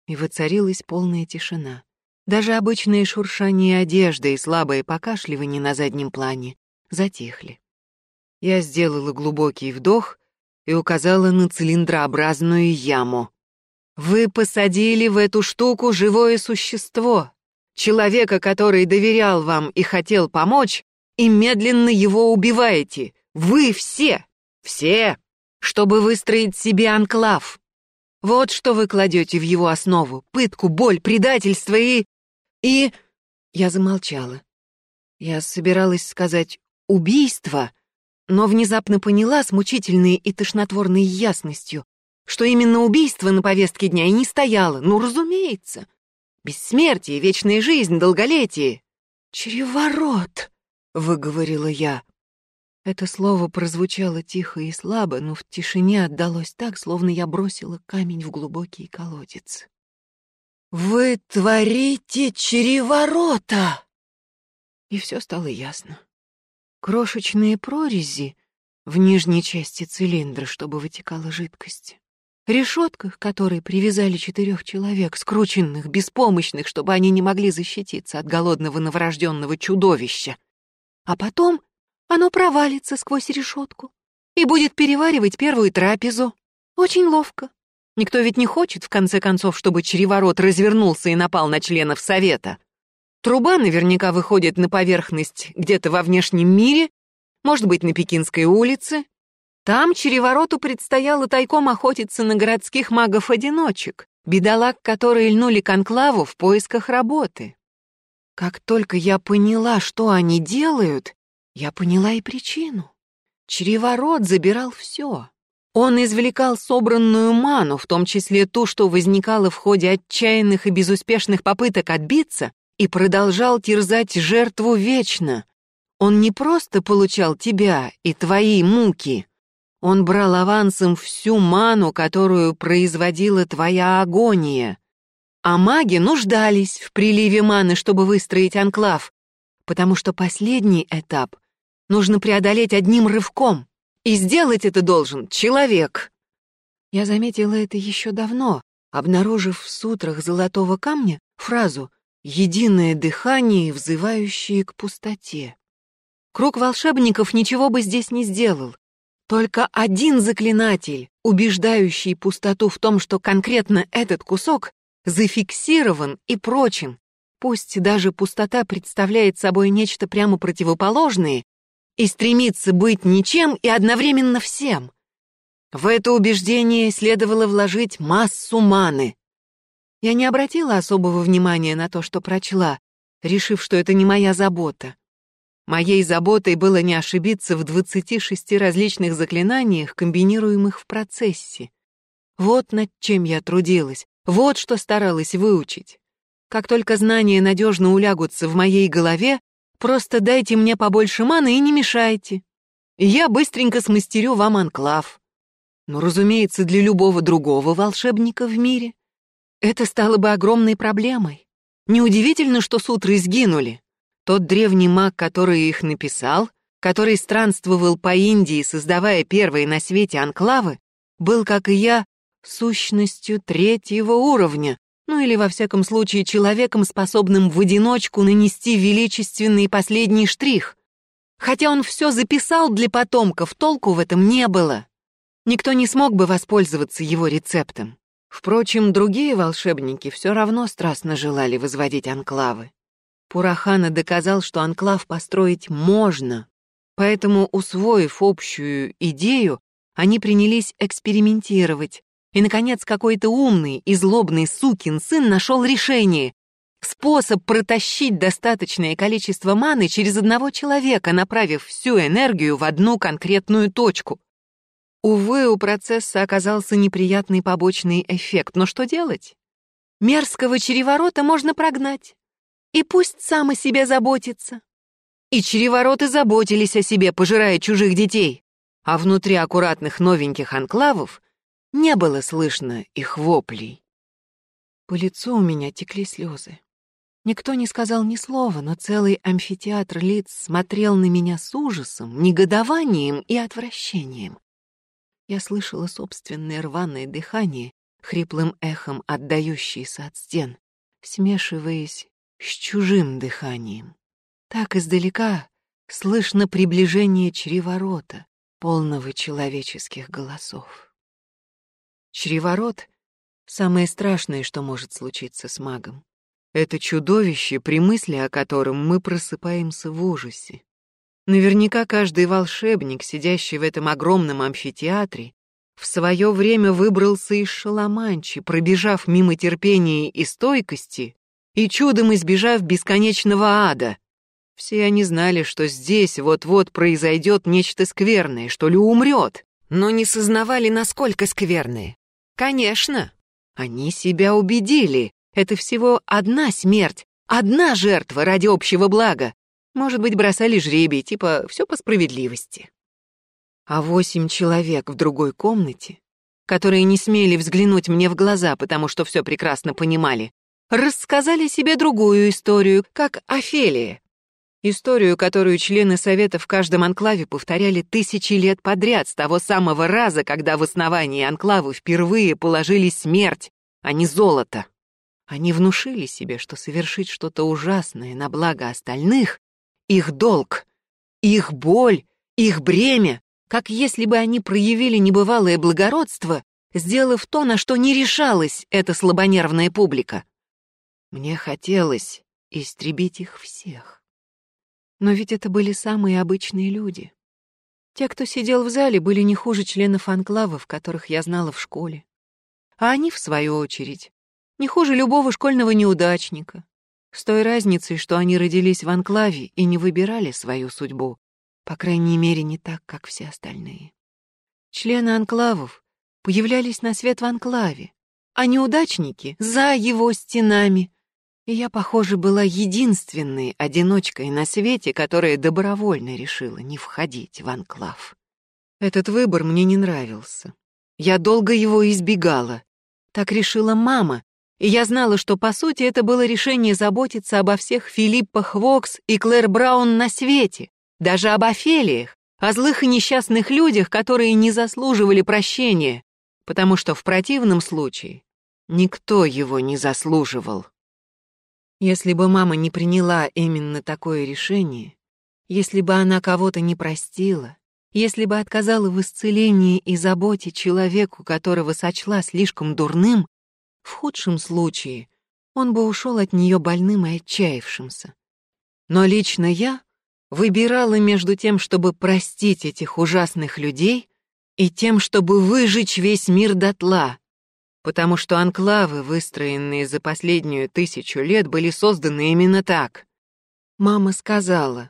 и воцарилась полная тишина. Даже обычное шуршание одежды и слабое покашливание на заднем плане затихли. Я сделала глубокий вдох и указала на цилиндрообразную яму. «Вы посадили в эту штуку живое существо, человека, который доверял вам и хотел помочь, и медленно его убиваете. Вы все, все, чтобы выстроить себе анклав. Вот что вы кладете в его основу. Пытку, боль, предательство и... И... Я замолчала. Я собиралась сказать «убийство», но внезапно поняла с мучительной и тошнотворной ясностью, что именно убийство на повестке дня и не стояло. Ну, разумеется. Бессмертие, вечная жизнь, долголетие. «Череворот!» — выговорила я. Это слово прозвучало тихо и слабо, но в тишине отдалось так, словно я бросила камень в глубокий колодец. «Вы творите череворота!» И все стало ясно. Крошечные прорези, в нижней части цилиндра, чтобы вытекала жидкость. Решетка, к которой привязали четырех человек, скрученных, беспомощных, чтобы они не могли защититься от голодного новорожденного чудовища. А потом оно провалится сквозь решетку и будет переваривать первую трапезу. Очень ловко. Никто ведь не хочет, в конце концов, чтобы чреворот развернулся и напал на членов совета. Труба наверняка выходит на поверхность где-то во внешнем мире, может быть, на Пекинской улице. Там черевороту предстояло тайком охотиться на городских магов-одиночек, бедолаг, которые льнули к анклаву в поисках работы. Как только я поняла, что они делают, я поняла и причину. Чреворот забирал все. Он извлекал собранную ману, в том числе ту, что возникала в ходе отчаянных и безуспешных попыток отбиться, и продолжал терзать жертву вечно. Он не просто получал тебя и твои муки. Он брал авансом всю ману, которую производила твоя агония. А маги нуждались в приливе маны, чтобы выстроить анклав, потому что последний этап нужно преодолеть одним рывком, и сделать это должен человек. Я заметила это еще давно, обнаружив в сутрах золотого камня фразу единое дыхание, взывающее к пустоте. Круг волшебников ничего бы здесь не сделал. Только один заклинатель, убеждающий пустоту в том, что конкретно этот кусок зафиксирован и прочен, пусть даже пустота представляет собой нечто прямо противоположное и стремится быть ничем и одновременно всем. В это убеждение следовало вложить массу маны, я не обратила особого внимания на то, что прочла, решив, что это не моя забота. Моей заботой было не ошибиться в 26 различных заклинаниях, комбинируемых в процессе. Вот над чем я трудилась, вот что старалась выучить. Как только знания надежно улягутся в моей голове, просто дайте мне побольше маны и не мешайте. Я быстренько смастерю вам анклав. Но, разумеется, для любого другого волшебника в мире — это стало бы огромной проблемой. Неудивительно, что сутры сгинули. Тот древний маг, который их написал, который странствовал по Индии, создавая первые на свете анклавы, был, как и я, сущностью третьего уровня, ну или, во всяком случае, человеком, способным в одиночку нанести величественный последний штрих. Хотя он все записал для потомков, толку в этом не было. Никто не смог бы воспользоваться его рецептом. Впрочем, другие волшебники все равно страстно желали возводить анклавы. Пурахана доказал, что анклав построить можно, поэтому, усвоив общую идею, они принялись экспериментировать, и, наконец, какой-то умный и злобный сукин сын нашел решение — способ протащить достаточное количество маны через одного человека, направив всю энергию в одну конкретную точку. Увы, у процесса оказался неприятный побочный эффект, но что делать? Мерзкого череворота можно прогнать. И пусть сам о себе заботится. И черевороты заботились о себе, пожирая чужих детей. А внутри аккуратных новеньких анклавов не было слышно их воплей. По лицу у меня текли слезы. Никто не сказал ни слова, но целый амфитеатр лиц смотрел на меня с ужасом, негодованием и отвращением. Я слышала собственное рваное дыхание, хриплым эхом отдающееся от стен, смешиваясь с чужим дыханием. Так издалека слышно приближение чреворота, полного человеческих голосов. Чреворот — самое страшное, что может случиться с магом. Это чудовище, при мысли о котором мы просыпаемся в ужасе. Наверняка каждый волшебник, сидящий в этом огромном амфитеатре, в свое время выбрался из шаламанчи, пробежав мимо терпения и стойкости и чудом избежав бесконечного ада. Все они знали, что здесь вот-вот произойдет нечто скверное, что ли умрет, но не сознавали, насколько скверное. Конечно, они себя убедили. Это всего одна смерть, одна жертва ради общего блага, может быть, бросали жребий, типа «все по справедливости». А восемь человек в другой комнате, которые не смели взглянуть мне в глаза, потому что все прекрасно понимали, рассказали себе другую историю, как Офелия. Историю, которую члены Совета в каждом анклаве повторяли тысячи лет подряд, с того самого раза, когда в основании анклавы впервые положили смерть, а не золото. Они внушили себе, что совершить что-то ужасное на благо остальных — их долг, их боль, их бремя, как если бы они проявили небывалое благородство, сделав то, на что не решалась эта слабонервная публика. Мне хотелось истребить их всех. Но ведь это были самые обычные люди. Те, кто сидел в зале, были не хуже членов анклавов, которых я знала в школе. А они, в свою очередь, не хуже любого школьного неудачника. С той разницей, что они родились в анклаве и не выбирали свою судьбу, по крайней мере, не так, как все остальные. Члены анклавов появлялись на свет в анклаве, а неудачники — за его стенами, и я, похоже, была единственной одиночкой на свете, которая добровольно решила не входить в анклав. Этот выбор мне не нравился. Я долго его избегала. Так решила мама, и я знала, что, по сути, это было решение заботиться обо всех Филиппах Вокс и Клэр Браун на свете, даже об Офелиях, о злых и несчастных людях, которые не заслуживали прощения, потому что в противном случае никто его не заслуживал. Если бы мама не приняла именно такое решение, если бы она кого-то не простила, если бы отказала в исцелении и заботе человеку, которого сочла слишком дурным, в худшем случае он бы ушел от нее больным и отчаявшимся. Но лично я выбирала между тем, чтобы простить этих ужасных людей, и тем, чтобы выжечь весь мир дотла, потому что анклавы, выстроенные за последнюю тысячу лет, были созданы именно так. Мама сказала,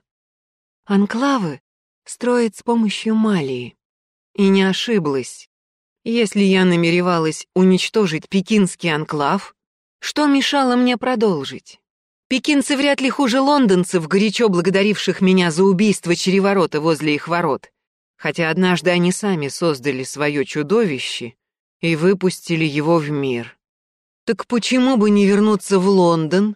анклавы строят с помощью малии. И не ошиблась. Если я намеревалась уничтожить пекинский анклав, что мешало мне продолжить? Пекинцы вряд ли хуже лондонцев, горячо благодаривших меня за убийство череворота возле их ворот. Хотя однажды они сами создали свое чудовище и выпустили его в мир. Так почему бы не вернуться в Лондон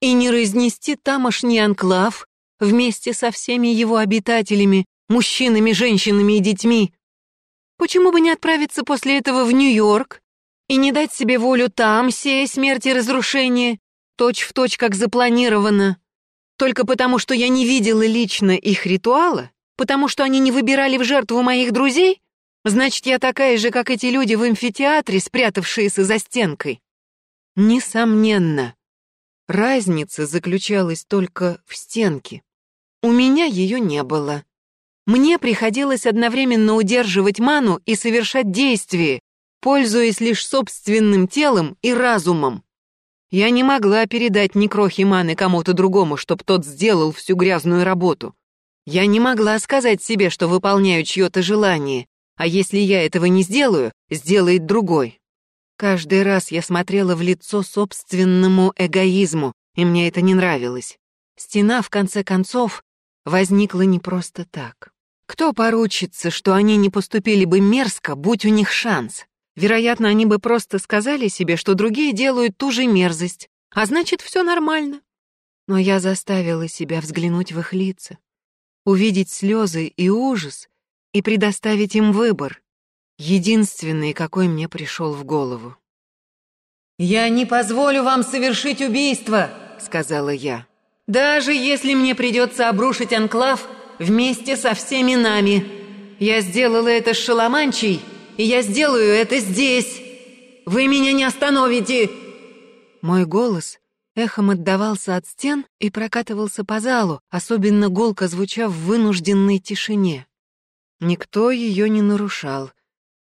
и не разнести тамошний анклав вместе со всеми его обитателями, мужчинами, женщинами и детьми? Почему бы не отправиться после этого в Нью-Йорк и не дать себе волю там, сея смерть и разрушение, точь в точь, как запланировано, только потому, что я не видела лично их ритуала, потому что они не выбирали в жертву моих друзей? Значит, я такая же, как эти люди в амфитеатре, спрятавшиеся за стенкой. Несомненно. Разница заключалась только в стенке. У меня ее не было. Мне приходилось одновременно удерживать ману и совершать действия, пользуясь лишь собственным телом и разумом. Я не могла передать ни крохи маны кому-то другому, чтоб тот сделал всю грязную работу. Я не могла сказать себе, что выполняю чье-то желание, а если я этого не сделаю, сделает другой. Каждый раз я смотрела в лицо собственному эгоизму, и мне это не нравилось. Стена, в конце концов, возникла не просто так. Кто поручится, что они не поступили бы мерзко, будь у них шанс? Вероятно, они бы просто сказали себе, что другие делают ту же мерзость, а значит, все нормально. Но я заставила себя взглянуть в их лица, увидеть слезы и ужас, и предоставить им выбор, единственный, какой мне пришел в голову. «Я не позволю вам совершить убийство», — сказала я. «Даже если мне придется обрушить анклав вместе со всеми нами. Я сделала это с Шаламанчей, и я сделаю это здесь. Вы меня не остановите!» Мой голос эхом отдавался от стен и прокатывался по залу, особенно гулко звуча в вынужденной тишине. Никто ее не нарушал.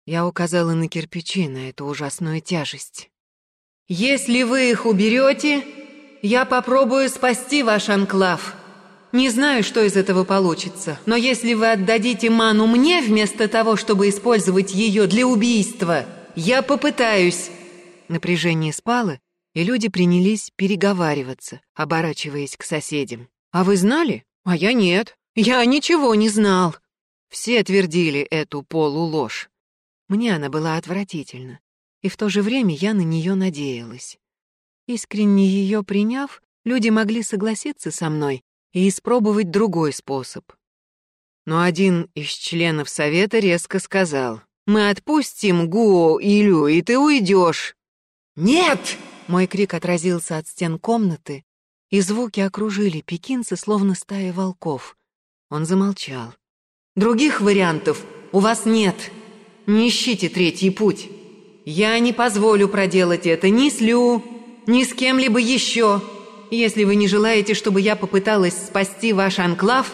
Я указала на кирпичи, на эту ужасную тяжесть. «Если вы их уберете, я попробую спасти ваш анклав. Не знаю, что из этого получится, но если вы отдадите ману мне вместо того, чтобы использовать ее для убийства, я попытаюсь». Напряжение спало, и люди принялись переговариваться, оборачиваясь к соседям. «А вы знали? А я нет. Я ничего не знал». Все твердили эту полуложь. Мне она была отвратительна, и в то же время я на нее надеялась. Искренне ее приняв, люди могли согласиться со мной и испробовать другой способ. Но один из членов совета резко сказал, «Мы отпустим Гуо и Лю, и ты уйдешь». «Нет!» Мой крик отразился от стен комнаты, и звуки окружили пекинца, словно стая волков. Он замолчал. «Других вариантов у вас нет. Не ищите третий путь. Я не позволю проделать это ни с Лю, ни с кем-либо еще. Если вы не желаете, чтобы я попыталась спасти ваш анклав,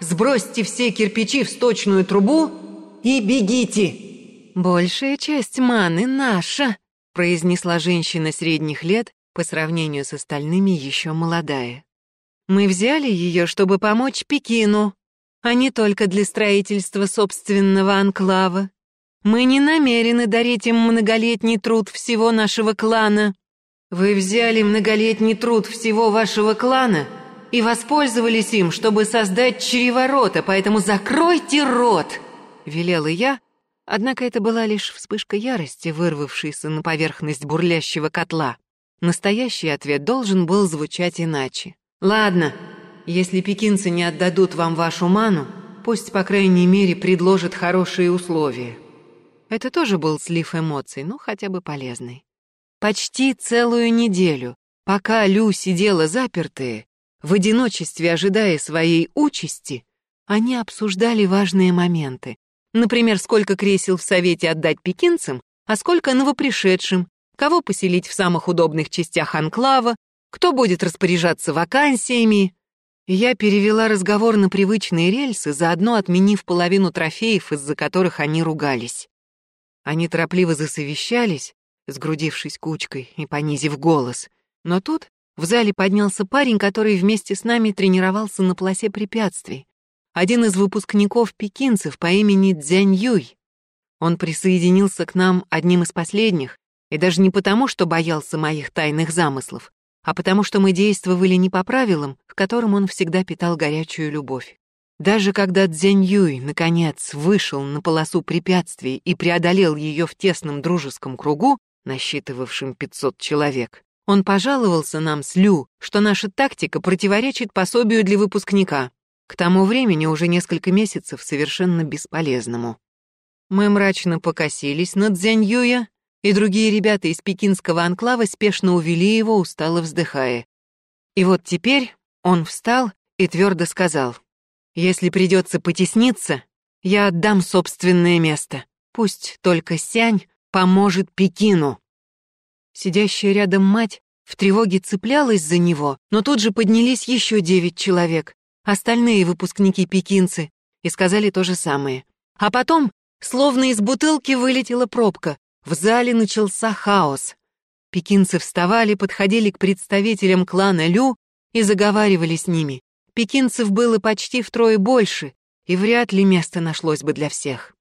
сбросьте все кирпичи в сточную трубу и бегите». «Большая часть маны наша», — произнесла женщина средних лет, по сравнению с остальными еще молодая. «Мы взяли ее, чтобы помочь Пекину, а не только для строительства собственного анклава. Мы не намерены дарить им многолетний труд всего нашего клана. Вы взяли многолетний труд всего вашего клана и воспользовались им, чтобы создать чреворота, поэтому закройте рот!» — велела я, однако это была лишь вспышка ярости, вырвавшаяся на поверхность бурлящего котла. Настоящий ответ должен был звучать иначе. «Ладно, если пекинцы не отдадут вам вашу ману, пусть, по крайней мере, предложат хорошие условия». Это тоже был слив эмоций, но хотя бы полезный. Почти целую неделю, пока Лю сидела запертая, в одиночестве ожидая своей участи, они обсуждали важные моменты. Например, сколько кресел в Совете отдать пекинцам, а сколько новопришедшим, кого поселить в самых удобных частях анклава, кто будет распоряжаться вакансиями, я перевела разговор на привычные рельсы, заодно отменив половину трофеев, из-за которых они ругались. Они торопливо засовещались, сгрудившись кучкой и понизив голос. Но тут в зале поднялся парень, который вместе с нами тренировался на полосе препятствий. Один из выпускников пекинцев по имени Цзянь Юй. Он присоединился к нам одним из последних, и даже не потому, что боялся моих тайных замыслов, а потому что мы действовали не по правилам, к которым он всегда питал горячую любовь. Даже когда Цзэнь Юй, наконец, вышел на полосу препятствий и преодолел ее в тесном дружеском кругу, насчитывавшем 500 человек, он пожаловался нам с Лю, что наша тактика противоречит пособию для выпускника, к тому времени уже несколько месяцев совершенно бесполезному. Мы мрачно покосились на Цзянь Юя, и другие ребята из пекинского анклава спешно увели его, устало вздыхая. И вот теперь он встал и твердо сказал, «Если придется потесниться, я отдам собственное место. Пусть только Сянь поможет Пекину». Сидящая рядом мать в тревоге цеплялась за него, но тут же поднялись еще девять человек, остальные выпускники-пекинцы, и сказали то же самое. А потом, словно из бутылки вылетела пробка, в зале начался хаос. Пекинцы вставали, подходили к представителям клана Лю и заговаривали с ними. Пекинцев было почти втрое больше, и вряд ли место нашлось бы для всех.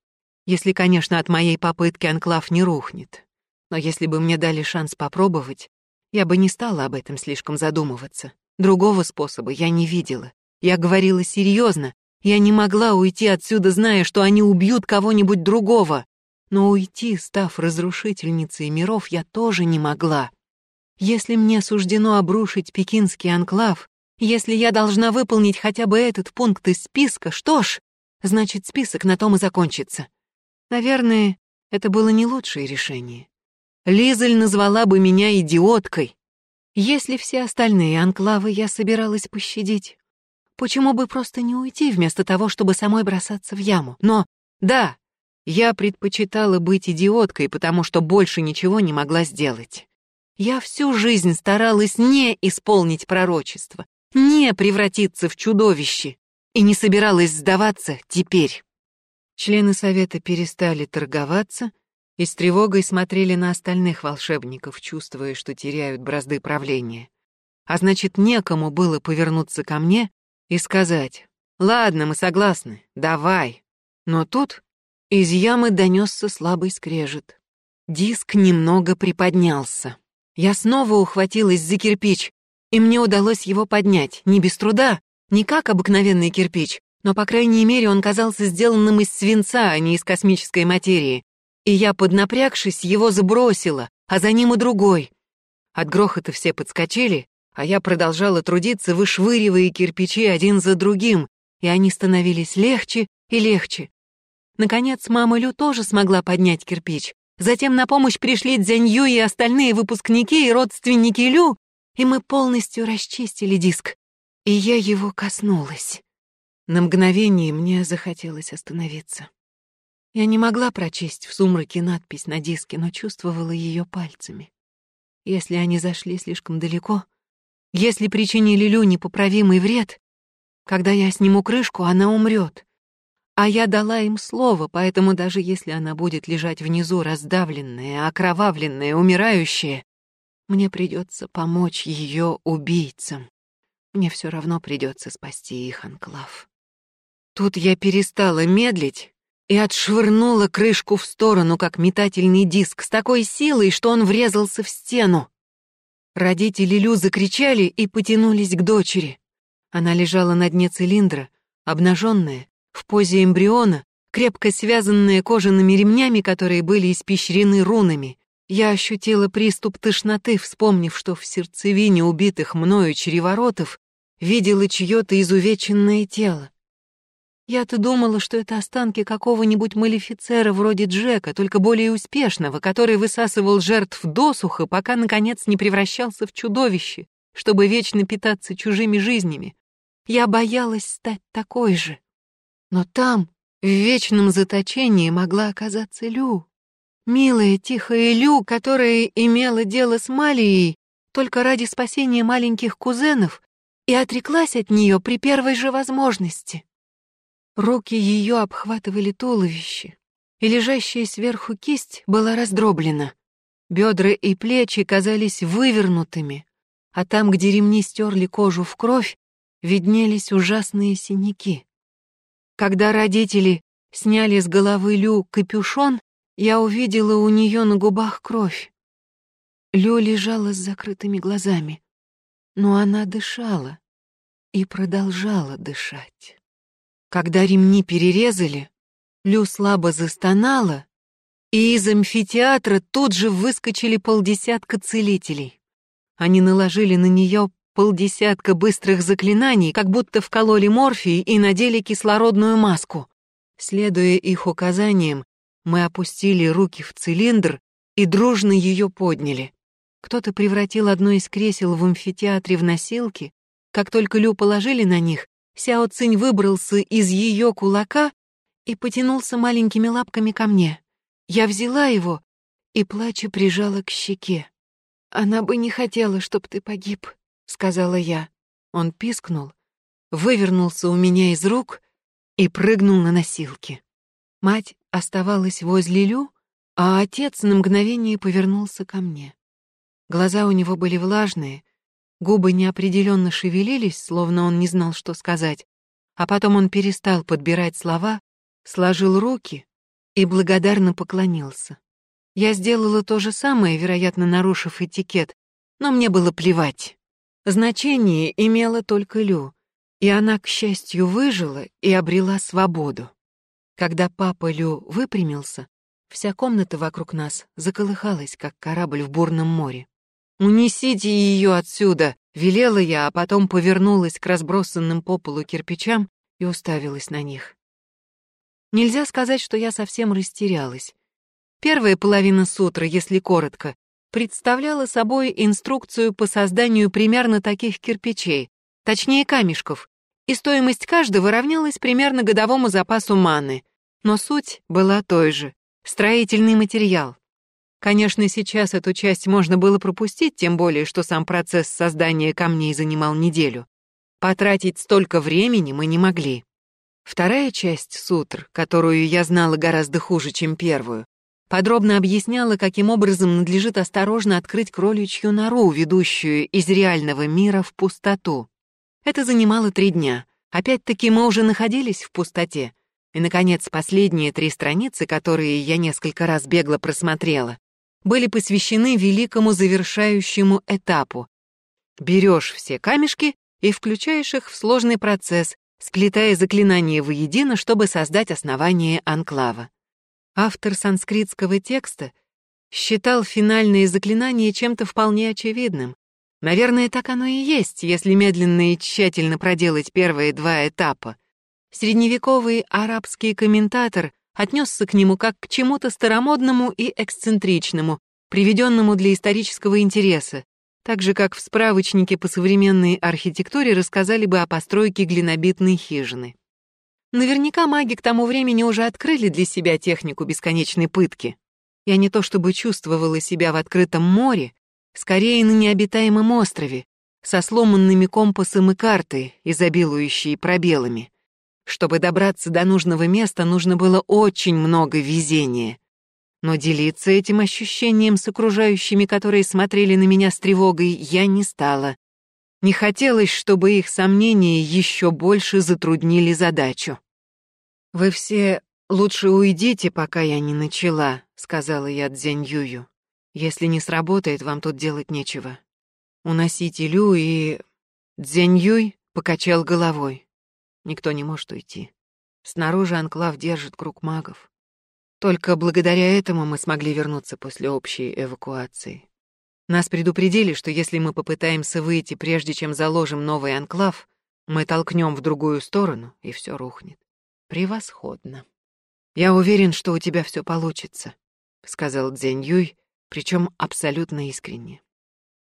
Если, конечно, от моей попытки анклав не рухнет. Но если бы мне дали шанс попробовать, я бы не стала об этом слишком задумываться. Другого способа я не видела. Я говорила серьезно. Я не могла уйти отсюда, зная, что они убьют кого-нибудь другого. Но уйти, став разрушительницей миров, я тоже не могла. Если мне суждено обрушить пекинский анклав, если я должна выполнить хотя бы этот пункт из списка, что ж, значит, список на том и закончится. Наверное, это было не лучшее решение. Лизель назвала бы меня идиоткой. Если все остальные анклавы я собиралась пощадить, почему бы просто не уйти вместо того, чтобы самой бросаться в яму? Но, да, я предпочитала быть идиоткой, потому что больше ничего не могла сделать. Я всю жизнь старалась не исполнить пророчество, не превратиться в чудовище, и не собиралась сдаваться теперь. Члены совета перестали торговаться и с тревогой смотрели на остальных волшебников, чувствуя, что теряют бразды правления. А значит, некому было повернуться ко мне и сказать, «Ладно, мы согласны, давай». Но тут из ямы донесся слабый скрежет. Диск немного приподнялся. Я снова ухватилась за кирпич, и мне удалось его поднять, не без труда, не как обыкновенный кирпич, но, по крайней мере, он казался сделанным из свинца, а не из космической материи. И я, поднапрягшись, его забросила, а за ним и другой. От грохота все подскочили, а я продолжала трудиться, вышвыривая кирпичи один за другим, и они становились легче и легче. Наконец, мама Лю тоже смогла поднять кирпич. Затем на помощь пришли Дзянью и остальные выпускники и родственники Лю, и мы полностью расчистили диск. И я его коснулась. На мгновение мне захотелось остановиться. Я не могла прочесть в сумраке надпись на диске, но чувствовала ее пальцами. Если они зашли слишком далеко, если причинили Лю непоправимый вред, когда я сниму крышку, она умрет. А я дала им слово, поэтому даже если она будет лежать внизу раздавленная, окровавленная, умирающая, мне придется помочь ее убийцам. Мне все равно придется спасти их анклав. Тут я перестала медлить и отшвырнула крышку в сторону, как метательный диск, с такой силой, что он врезался в стену. Родители Лю закричали и потянулись к дочери. Она лежала на дне цилиндра, обнаженная, в позе эмбриона, крепко связанная кожаными ремнями, которые были испещрены рунами. Я ощутила приступ тошноты, вспомнив, что в сердцевине убитых мною череворотов видела чье-то изувеченное тело. Я-то думала, что это останки какого-нибудь малефицера вроде Джека, только более успешного, который высасывал жертв досуха, пока, наконец, не превращался в чудовище, чтобы вечно питаться чужими жизнями. Я боялась стать такой же. Но там, в вечном заточении, могла оказаться Лю. Милая, тихая Лю, которая имела дело с Малией только ради спасения маленьких кузенов и отреклась от нее при первой же возможности. Руки ее обхватывали туловище, и лежащая сверху кисть была раздроблена. Бедра и плечи казались вывернутыми, а там, где ремни стерли кожу в кровь, виднелись ужасные синяки. Когда родители сняли с головы Лю капюшон, я увидела у нее на губах кровь. Лю лежала с закрытыми глазами, но она дышала и продолжала дышать. Когда ремни перерезали, Лю слабо застонала, и из амфитеатра тут же выскочили полдесятка целителей. Они наложили на нее полдесятка быстрых заклинаний, как будто вкололи морфий и надели кислородную маску. Следуя их указаниям, мы опустили руки в цилиндр и дружно ее подняли. Кто-то превратил одно из кресел в амфитеатре в носилки. Как только Лю положили на них, Сяо Цинь выбрался из ее кулака и потянулся маленькими лапками ко мне. Я взяла его и, плача, прижала к щеке. «Она бы не хотела, чтоб ты погиб», — сказала я. Он пискнул, вывернулся у меня из рук и прыгнул на носилки. Мать оставалась возле Лю, а отец на мгновение повернулся ко мне. Глаза у него были влажные, Губы неопределенно шевелились, словно он не знал, что сказать, а потом он перестал подбирать слова, сложил руки и благодарно поклонился. Я сделала то же самое, вероятно, нарушив этикет, но мне было плевать. Значение имела только Лю, и она, к счастью, выжила и обрела свободу. Когда папа Лю выпрямился, вся комната вокруг нас заколыхалась, как корабль в бурном море. «Унесите ее отсюда!» — велела я, а потом повернулась к разбросанным по полу кирпичам и уставилась на них. Нельзя сказать, что я совсем растерялась. Первая половина сутра, если коротко, представляла собой инструкцию по созданию примерно таких кирпичей, точнее камешков, и стоимость каждого равнялась примерно годовому запасу маны, но суть была той же — строительный материал. Конечно, сейчас эту часть можно было пропустить, тем более, что сам процесс создания камней занимал неделю. Потратить столько времени мы не могли. Вторая часть сутр, которую я знала гораздо хуже, чем первую, подробно объясняла, каким образом надлежит осторожно открыть кроличью нору, ведущую из реального мира в пустоту. Это занимало три дня. Опять-таки мы уже находились в пустоте. И, наконец, последние три страницы, которые я несколько раз бегло просмотрела, были посвящены великому завершающему этапу. Берешь все камешки и включаешь их в сложный процесс, сплетая заклинания воедино, чтобы создать основание анклава. Автор санскритского текста считал финальные заклинания чем-то вполне очевидным, Наверное, так оно и есть, если медленно и тщательно проделать первые два этапа. Средневековый арабский комментатор отнесся к нему как к чему-то старомодному и эксцентричному, приведенному для исторического интереса, так же, как в справочнике по современной архитектуре рассказали бы о постройке глинобитной хижины. Наверняка маги к тому времени уже открыли для себя технику бесконечной пытки. Я не то чтобы чувствовала себя в открытом море, скорее на необитаемом острове, со сломанными компасом и картой, изобилующей пробелами. Чтобы добраться до нужного места, нужно было очень много везения. Но делиться этим ощущением с окружающими, которые смотрели на меня с тревогой, я не стала. Не хотелось, чтобы их сомнения еще больше затруднили задачу. «Вы все лучше уйдите, пока я не начала», — сказала я Дзянь «Если не сработает, вам тут делать нечего. Уносите Лю и...» Дзянь покачал головой. Никто не может уйти. Снаружи анклав держит круг магов. Только благодаря этому мы смогли вернуться после общей эвакуации. Нас предупредили, что если мы попытаемся выйти, прежде чем заложим новый анклав, мы толкнем в другую сторону, и все рухнет. Превосходно. Я уверен, что у тебя все получится, сказал Цзэнь Юй, причем абсолютно искренне.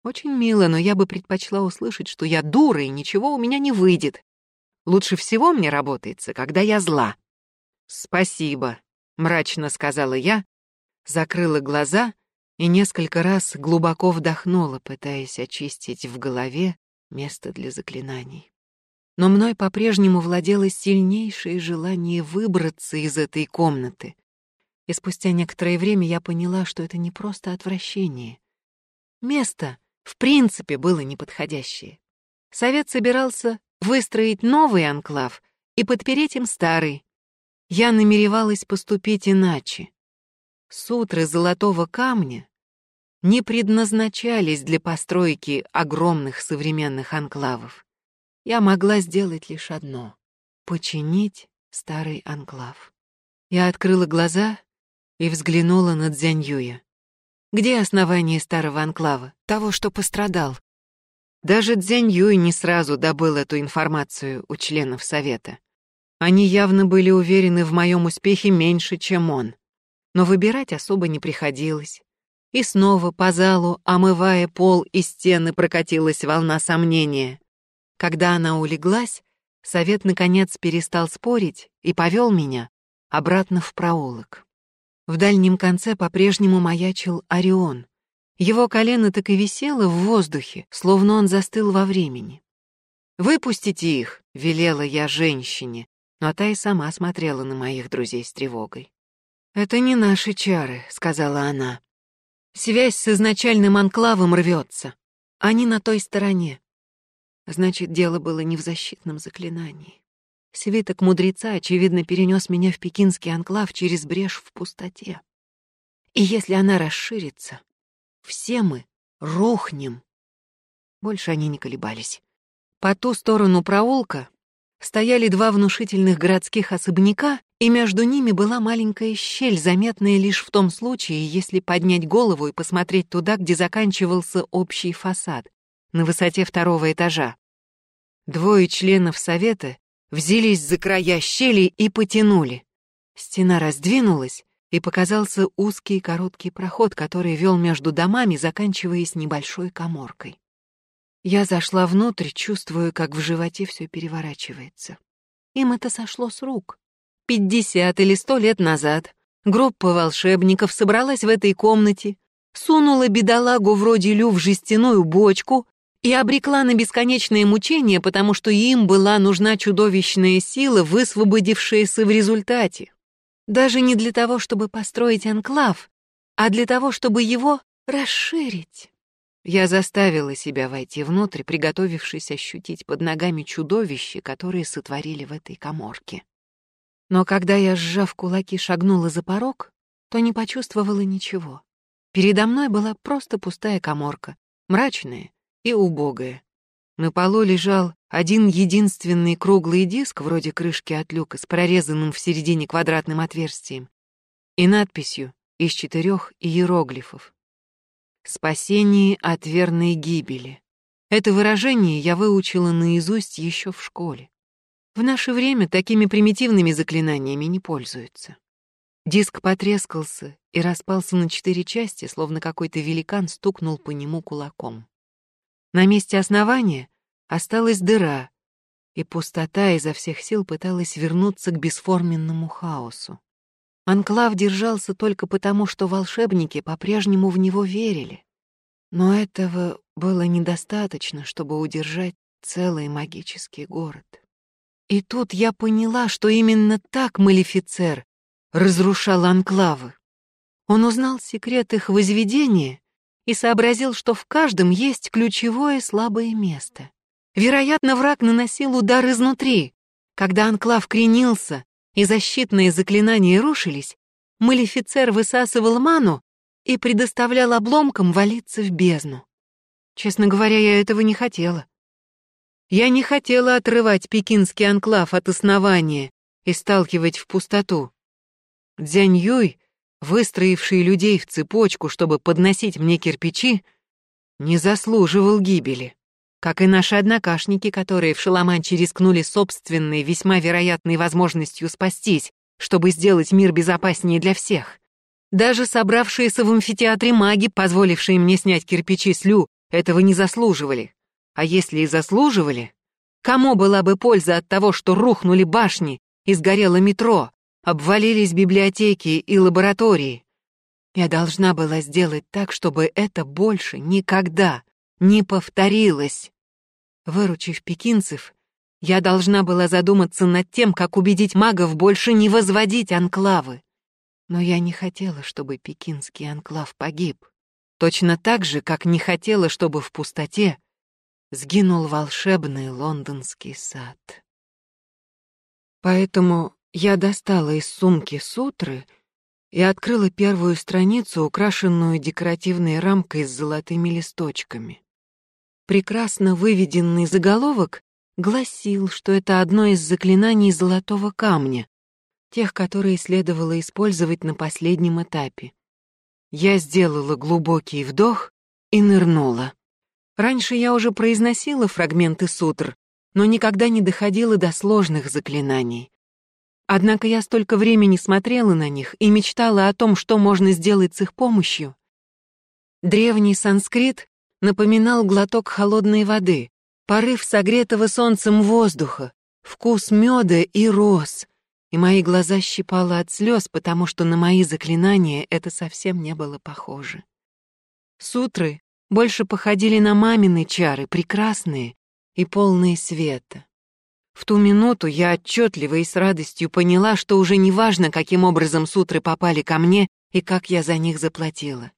Очень мило, но я бы предпочла услышать, что я дура и ничего у меня не выйдет. Лучше всего мне работается, когда я зла. Спасибо, мрачно сказала я, закрыла глаза и несколько раз глубоко вдохнула, пытаясь очистить в голове место для заклинаний. Но мной по-прежнему владело сильнейшее желание выбраться из этой комнаты. И спустя некоторое время я поняла, что это не просто отвращение. Место, в принципе, было неподходящее. Совет собирался выстроить новый анклав и подпереть им старый, я намеревалась поступить иначе. Сутры золотого камня не предназначались для постройки огромных современных анклавов. Я могла сделать лишь одно — починить старый анклав. Я открыла глаза и взглянула на Дзяньюя. Где основание старого анклава, того, что пострадал? Даже Дзяньюй не сразу добыл эту информацию у членов совета. Они явно были уверены в моем успехе меньше, чем он. Но выбирать особо не приходилось. И снова по залу, омывая пол и стены, прокатилась волна сомнения. Когда она улеглась, совет наконец перестал спорить и повел меня обратно в проулок. В дальнем конце по-прежнему маячил Орион. Его колено так и висело в воздухе, словно он застыл во времени. «Выпустите их», — велела я женщине, но та и сама смотрела на моих друзей с тревогой. «Это не наши чары», — сказала она. «Связь с изначальным анклавом рвется. Они на той стороне. Значит, дело было не в защитном заклинании. Свиток мудреца, очевидно, перенес меня в пекинский анклав через брешь в пустоте. И если она расширится, все мы рухнем. Больше они не колебались. По ту сторону проулка стояли два внушительных городских особняка, и между ними была маленькая щель, заметная лишь в том случае, если поднять голову и посмотреть туда, где заканчивался общий фасад, на высоте второго этажа. Двое членов совета взялись за края щели и потянули. Стена раздвинулась, и показался узкий короткий проход, который вел между домами, заканчиваясь небольшой коморкой. Я зашла внутрь, чувствуя, как в животе все переворачивается. Им это сошло с рук. Пятьдесят или сто лет назад группа волшебников собралась в этой комнате, сунула бедолагу вроде Лю в жестяную бочку и обрекла на бесконечное мучение, потому что им была нужна чудовищная сила, высвободившаяся в результате. Даже не для того, чтобы построить анклав, а для того, чтобы его расширить. Я заставила себя войти внутрь, приготовившись ощутить под ногами чудовище, которое сотворили в этой коморке. Но когда я, сжав кулаки, шагнула за порог, то не почувствовала ничего. Передо мной была просто пустая коморка, мрачная и убогая. На полу лежал один единственный круглый диск, вроде крышки от люка, с прорезанным в середине квадратным отверстием, и надписью из четырех иероглифов. Спасение от верной гибели. Это выражение я выучила наизусть еще в школе. В наше время такими примитивными заклинаниями не пользуются. Диск потрескался и распался на четыре части, словно какой-то великан стукнул по нему кулаком. На месте основания осталась дыра, и пустота изо всех сил пыталась вернуться к бесформенному хаосу. Анклав держался только потому, что волшебники по-прежнему в него верили. Но этого было недостаточно, чтобы удержать целый магический город. И тут я поняла, что именно так Малефицер разрушал анклавы. Он узнал секрет их возведения и сообразил, что в каждом есть ключевое слабое место. Вероятно, враг наносил удар изнутри. Когда анклав кренился и защитные заклинания рушились, Малефицер высасывал ману и предоставлял обломкам валиться в бездну. Честно говоря, я этого не хотела. Я не хотела отрывать пекинский анклав от основания и сталкивать в пустоту. Дзянь Юй, выстроивший людей в цепочку, чтобы подносить мне кирпичи, не заслуживал гибели как и наши однокашники, которые в Шаламанче рискнули собственной, весьма вероятной возможностью спастись, чтобы сделать мир безопаснее для всех. Даже собравшиеся в амфитеатре маги, позволившие мне снять кирпичи с Лю, этого не заслуживали. А если и заслуживали, кому была бы польза от того, что рухнули башни и сгорело метро, обвалились библиотеки и лаборатории? Я должна была сделать так, чтобы это больше никогда не повторилось. Выручив пекинцев, я должна была задуматься над тем, как убедить магов больше не возводить анклавы. Но я не хотела, чтобы пекинский анклав погиб. Точно так же, как не хотела, чтобы в пустоте сгинул волшебный лондонский сад. Поэтому я достала из сумки сутры и открыла первую страницу, украшенную декоративной рамкой с золотыми листочками. Прекрасно выведенный заголовок гласил, что это одно из заклинаний золотого камня, тех, которые следовало использовать на последнем этапе. Я сделала глубокий вдох и нырнула. Раньше я уже произносила фрагменты сутр, но никогда не доходила до сложных заклинаний. Однако я столько времени смотрела на них и мечтала о том, что можно сделать с их помощью. Древний санскрит напоминал глоток холодной воды, порыв согретого солнцем воздуха, вкус меда и роз, и мои глаза щипало от слез, потому что на мои заклинания это совсем не было похоже. Сутры больше походили на мамины чары, прекрасные и полные света. В ту минуту я отчетливо и с радостью поняла, что уже не важно, каким образом сутры попали ко мне и как я за них заплатила.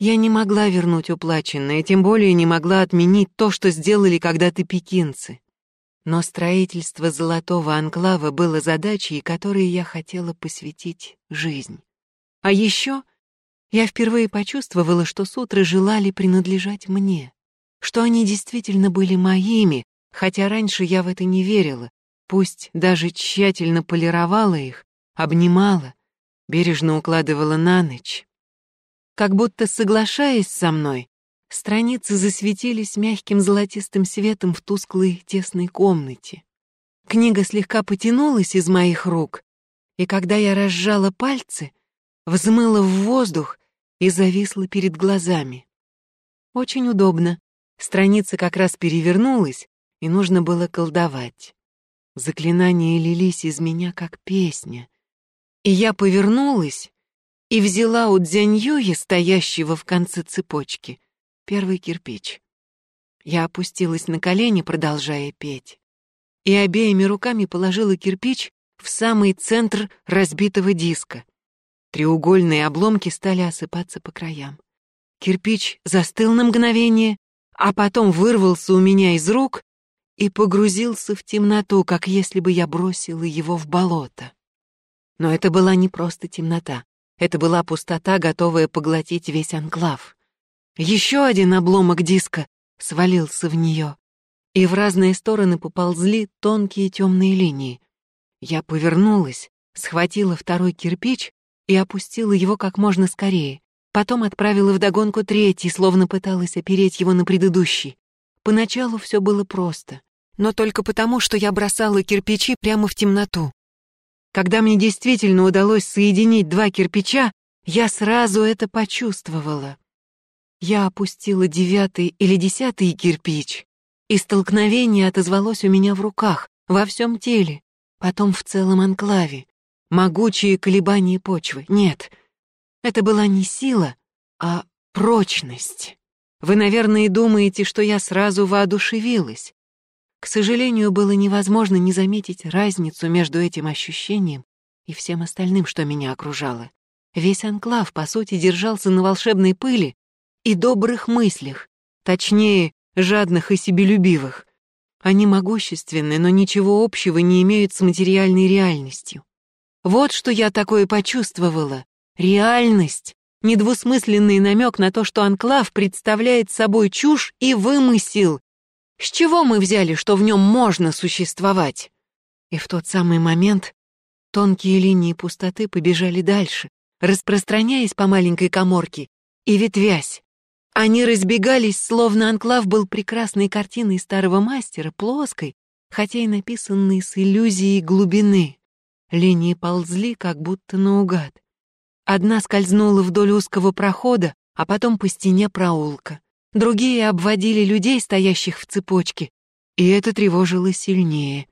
Я не могла вернуть уплаченное, тем более не могла отменить то, что сделали когда-то пекинцы. Но строительство золотого анклава было задачей, которой я хотела посвятить жизнь. А еще я впервые почувствовала, что сутры желали принадлежать мне, что они действительно были моими, хотя раньше я в это не верила, пусть даже тщательно полировала их, обнимала, бережно укладывала на ночь. Как будто соглашаясь со мной, страницы засветились мягким золотистым светом в тусклой тесной комнате. Книга слегка потянулась из моих рук, и когда я разжала пальцы, взмыла в воздух и зависла перед глазами. Очень удобно. Страница как раз перевернулась, и нужно было колдовать. Заклинания лились из меня, как песня. И я повернулась и взяла у Дзяньюя, стоящего в конце цепочки, первый кирпич. Я опустилась на колени, продолжая петь, и обеими руками положила кирпич в самый центр разбитого диска. Треугольные обломки стали осыпаться по краям. Кирпич застыл на мгновение, а потом вырвался у меня из рук и погрузился в темноту, как если бы я бросила его в болото. Но это была не просто темнота. Это была пустота, готовая поглотить весь анклав. Еще один обломок диска свалился в нее, и в разные стороны поползли тонкие темные линии. Я повернулась, схватила второй кирпич и опустила его как можно скорее. Потом отправила вдогонку третий, словно пыталась опереть его на предыдущий. Поначалу все было просто, но только потому, что я бросала кирпичи прямо в темноту. Когда мне действительно удалось соединить два кирпича, я сразу это почувствовала. Я опустила девятый или десятый кирпич, и столкновение отозвалось у меня в руках, во всем теле, потом в целом анклаве. Могучие колебания почвы. Нет, это была не сила, а прочность. Вы, наверное, думаете, что я сразу воодушевилась. К сожалению, было невозможно не заметить разницу между этим ощущением и всем остальным, что меня окружало. Весь анклав, по сути, держался на волшебной пыли и добрых мыслях, точнее, жадных и себелюбивых. Они могущественны, но ничего общего не имеют с материальной реальностью. Вот что я такое почувствовала. Реальность недвусмысленный намек на то, что анклав представляет собой чушь и вымысел. С чего мы взяли, что в нем можно существовать? И в тот самый момент тонкие линии пустоты побежали дальше, распространяясь по маленькой коморке и ветвясь. Они разбегались, словно анклав был прекрасной картиной старого мастера, плоской, хотя и написанной с иллюзией глубины. Линии ползли, как будто наугад. Одна скользнула вдоль узкого прохода, а потом по стене проулка. Другие обводили людей, стоящих в цепочке, и это тревожило сильнее.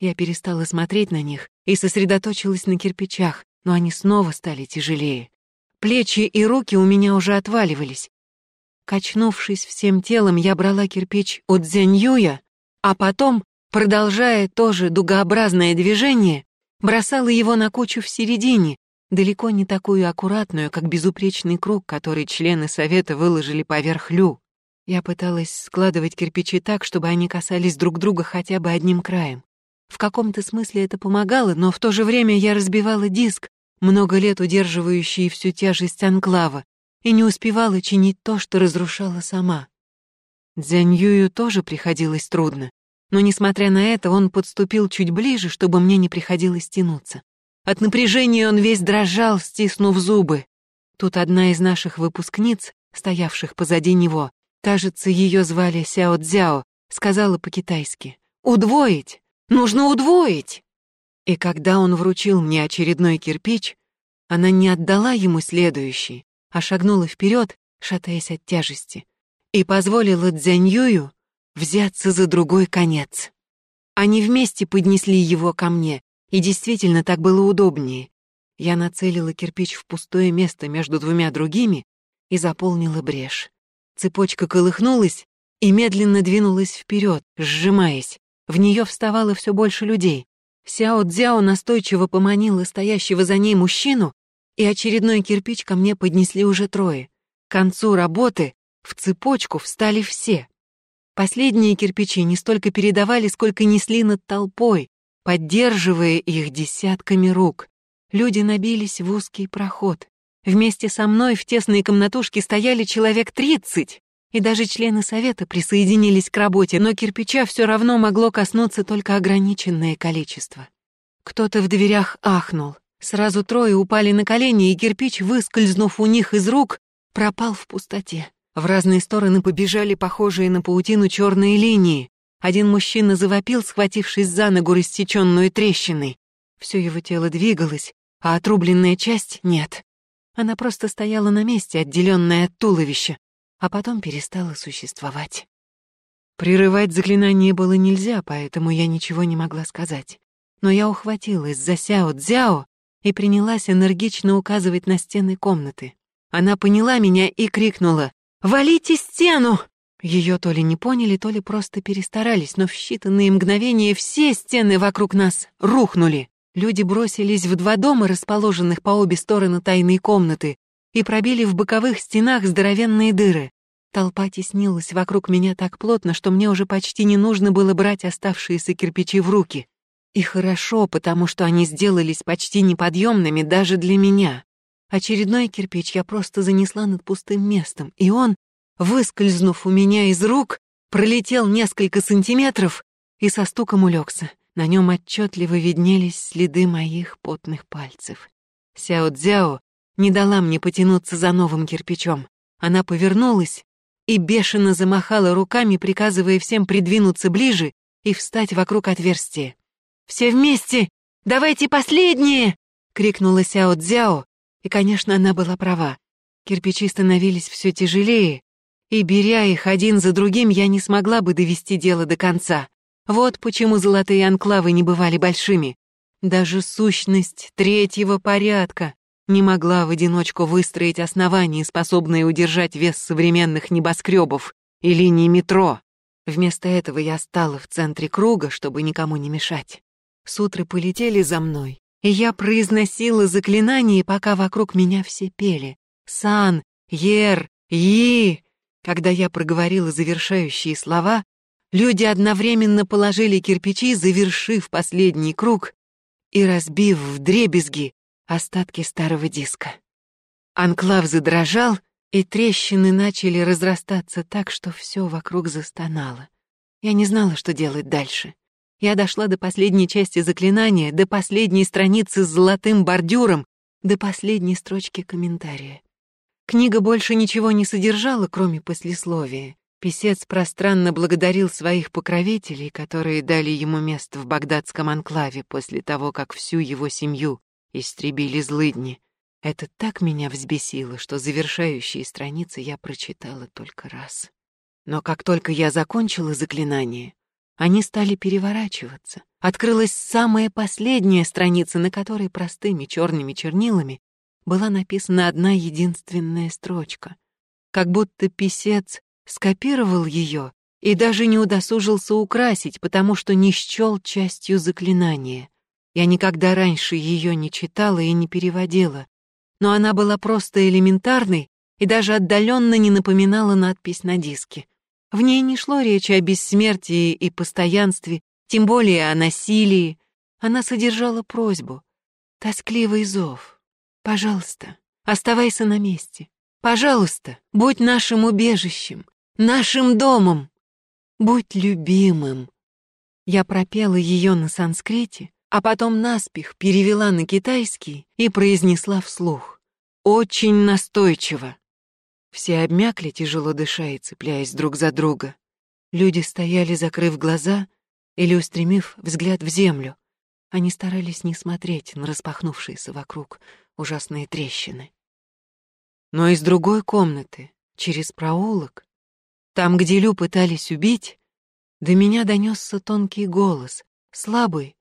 Я перестала смотреть на них и сосредоточилась на кирпичах, но они снова стали тяжелее. Плечи и руки у меня уже отваливались. Качнувшись всем телом, я брала кирпич от Зяньюя, а потом, продолжая тоже дугообразное движение, бросала его на кучу в середине, далеко не такую аккуратную, как безупречный круг, который члены совета выложили поверх лю. Я пыталась складывать кирпичи так, чтобы они касались друг друга хотя бы одним краем. В каком-то смысле это помогало, но в то же время я разбивала диск, много лет удерживающий всю тяжесть анклава, и не успевала чинить то, что разрушала сама. Дзяньюю тоже приходилось трудно, но, несмотря на это, он подступил чуть ближе, чтобы мне не приходилось тянуться. От напряжения он весь дрожал, стиснув зубы. Тут одна из наших выпускниц, стоявших позади него, кажется, ее звали Сяо Цзяо, сказала по-китайски. «Удвоить! Нужно удвоить!» И когда он вручил мне очередной кирпич, она не отдала ему следующий, а шагнула вперед, шатаясь от тяжести, и позволила Цзяньюю взяться за другой конец. Они вместе поднесли его ко мне, и действительно, так было удобнее. Я нацелила кирпич в пустое место между двумя другими и заполнила брешь. Цепочка колыхнулась и медленно двинулась вперед, сжимаясь. В нее вставало все больше людей. Сяо Цзяо настойчиво поманила стоящего за ней мужчину, и очередной кирпич ко мне поднесли уже трое. К концу работы в цепочку встали все. Последние кирпичи не столько передавали, сколько несли над толпой, поддерживая их десятками рук. Люди набились в узкий проход. Вместе со мной в тесной комнатушке стояли человек тридцать, и даже члены совета присоединились к работе, но кирпича все равно могло коснуться только ограниченное количество. Кто-то в дверях ахнул. Сразу трое упали на колени, и кирпич, выскользнув у них из рук, пропал в пустоте. В разные стороны побежали похожие на паутину черные линии. Один мужчина завопил, схватившись за ногу, рассеченную трещиной. Все его тело двигалось, а отрубленная часть — нет. Она просто стояла на месте, отделенная от туловища, а потом перестала существовать. Прерывать заклинание было нельзя, поэтому я ничего не могла сказать. Но я ухватилась за Сяо Цзяо и принялась энергично указывать на стены комнаты. Она поняла меня и крикнула «Валите стену!» Ее то ли не поняли, то ли просто перестарались, но в считанные мгновения все стены вокруг нас рухнули. Люди бросились в два дома, расположенных по обе стороны тайной комнаты, и пробили в боковых стенах здоровенные дыры. Толпа теснилась вокруг меня так плотно, что мне уже почти не нужно было брать оставшиеся кирпичи в руки. И хорошо, потому что они сделались почти неподъемными даже для меня. Очередной кирпич я просто занесла над пустым местом, и он, выскользнув у меня из рук, пролетел несколько сантиметров и со стуком улегся. На нем отчетливо виднелись следы моих потных пальцев. Сяо Цзяо не дала мне потянуться за новым кирпичом. Она повернулась и бешено замахала руками, приказывая всем придвинуться ближе и встать вокруг отверстия. «Все вместе! Давайте последние!» — крикнула Сяо Цзяо, и, конечно, она была права. Кирпичи становились все тяжелее, и, беря их один за другим, я не смогла бы довести дело до конца. Вот почему золотые анклавы не бывали большими. Даже сущность третьего порядка не могла в одиночку выстроить основания, способные удержать вес современных небоскребов и линий метро. Вместо этого я стала в центре круга, чтобы никому не мешать. Сутры полетели за мной, и я произносила заклинания, пока вокруг меня все пели. «Сан», «Ер», «И». Когда я проговорила завершающие слова, люди одновременно положили кирпичи, завершив последний круг, и разбив в дребезги остатки старого диска. Анклав задрожал, и трещины начали разрастаться так, что все вокруг застонало. Я не знала, что делать дальше. Я дошла до последней части заклинания, до последней страницы с золотым бордюром, до последней строчки комментария. Книга больше ничего не содержала, кроме послесловия. Писец пространно благодарил своих покровителей, которые дали ему место в багдадском анклаве после того, как всю его семью истребили злыдни. Это так меня взбесило, что завершающие страницы я прочитала только раз. Но как только я закончила заклинание, они стали переворачиваться. Открылась самая последняя страница, на которой простыми черными чернилами была написана одна единственная строчка. Как будто писец скопировал ее и даже не удосужился украсить, потому что не счел частью заклинания. Я никогда раньше ее не читала и не переводила, но она была просто элементарной и даже отдаленно не напоминала надпись на диске. В ней не шло речи о бессмертии и постоянстве, тем более о насилии. Она содержала просьбу, тоскливый зов. «Пожалуйста, оставайся на месте. Пожалуйста, будь нашим убежищем, нашим домом. Будь любимым. Я пропела ее на санскрите, а потом наспех перевела на китайский и произнесла вслух. Очень настойчиво. Все обмякли, тяжело дыша и цепляясь друг за друга. Люди стояли, закрыв глаза или устремив взгляд в землю. Они старались не смотреть на распахнувшиеся вокруг ужасные трещины. Но из другой комнаты, через проулок, там, где Лю пытались убить, до меня донесся тонкий голос, слабый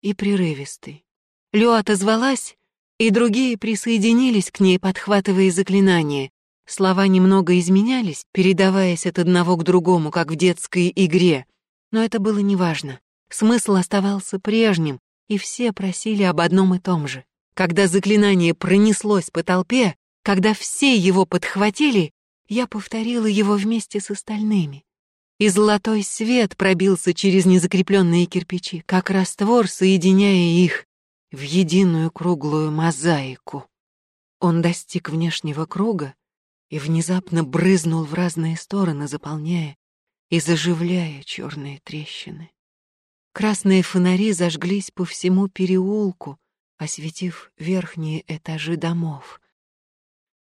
и прерывистый. Лю отозвалась, и другие присоединились к ней, подхватывая заклинания. Слова немного изменялись, передаваясь от одного к другому, как в детской игре. Но это было неважно. Смысл оставался прежним, и все просили об одном и том же. Когда заклинание пронеслось по толпе, когда все его подхватили, я повторила его вместе с остальными. И золотой свет пробился через незакрепленные кирпичи, как раствор, соединяя их в единую круглую мозаику. Он достиг внешнего круга и внезапно брызнул в разные стороны, заполняя и заживляя черные трещины. Красные фонари зажглись по всему переулку, осветив верхние этажи домов.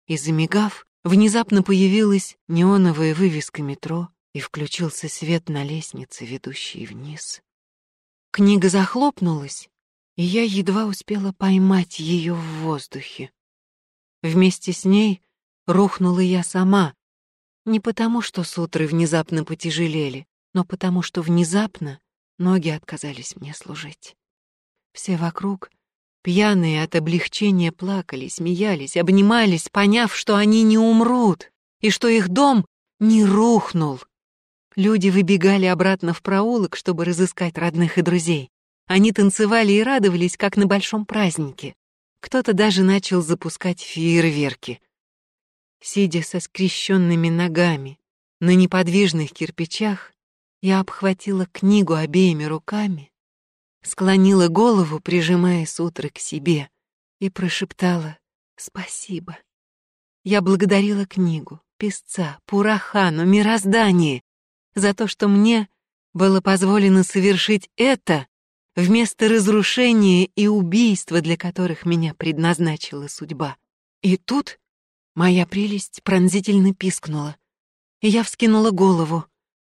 И замигав, Внезапно появилась неоновая вывеска метро, и включился свет на лестнице, ведущей вниз. Книга захлопнулась, и я едва успела поймать ее в воздухе. Вместе с ней рухнула я сама, не потому, что сутры внезапно потяжелели, но потому, что внезапно ноги отказались мне служить. Все вокруг Пьяные от облегчения плакали, смеялись, обнимались, поняв, что они не умрут и что их дом не рухнул. Люди выбегали обратно в проулок, чтобы разыскать родных и друзей. Они танцевали и радовались, как на большом празднике. Кто-то даже начал запускать фейерверки. Сидя со скрещенными ногами на неподвижных кирпичах, я обхватила книгу обеими руками склонила голову, прижимая сутры к себе, и прошептала «Спасибо». Я благодарила книгу, писца, Пурахану, мироздание за то, что мне было позволено совершить это вместо разрушения и убийства, для которых меня предназначила судьба. И тут моя прелесть пронзительно пискнула. и я вскинула голову.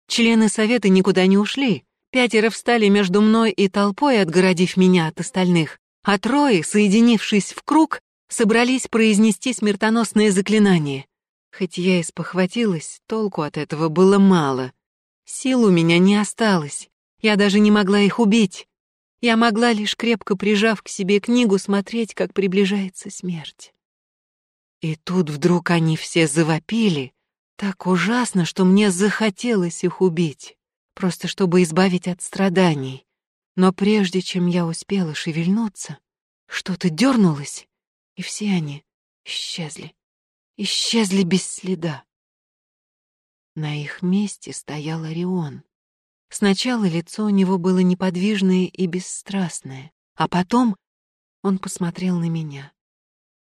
Члены совета никуда не ушли. Пятеро встали между мной и толпой, отгородив меня от остальных, а трое, соединившись в круг, собрались произнести смертоносное заклинание. Хоть я и спохватилась, толку от этого было мало. Сил у меня не осталось. Я даже не могла их убить. Я могла лишь крепко прижав к себе книгу смотреть, как приближается смерть. И тут вдруг они все завопили, так ужасно, что мне захотелось их убить, просто чтобы избавить от страданий. Но прежде чем я успела шевельнуться, что-то дернулось, и все они исчезли. Исчезли без следа. На их месте стоял Орион. Сначала лицо у него было неподвижное и бесстрастное, а потом он посмотрел на меня.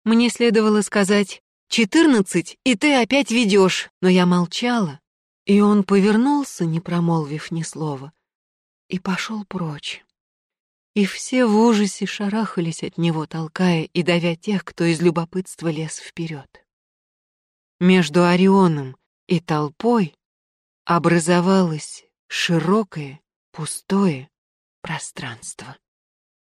Мне следовало сказать «четырнадцать, и ты опять ведешь», но я молчала, и он повернулся, не промолвив ни слова, и пошел прочь. И все в ужасе шарахались от него, толкая и давя тех, кто из любопытства лез вперед. Между Орионом и толпой образовалось широкое, пустое пространство.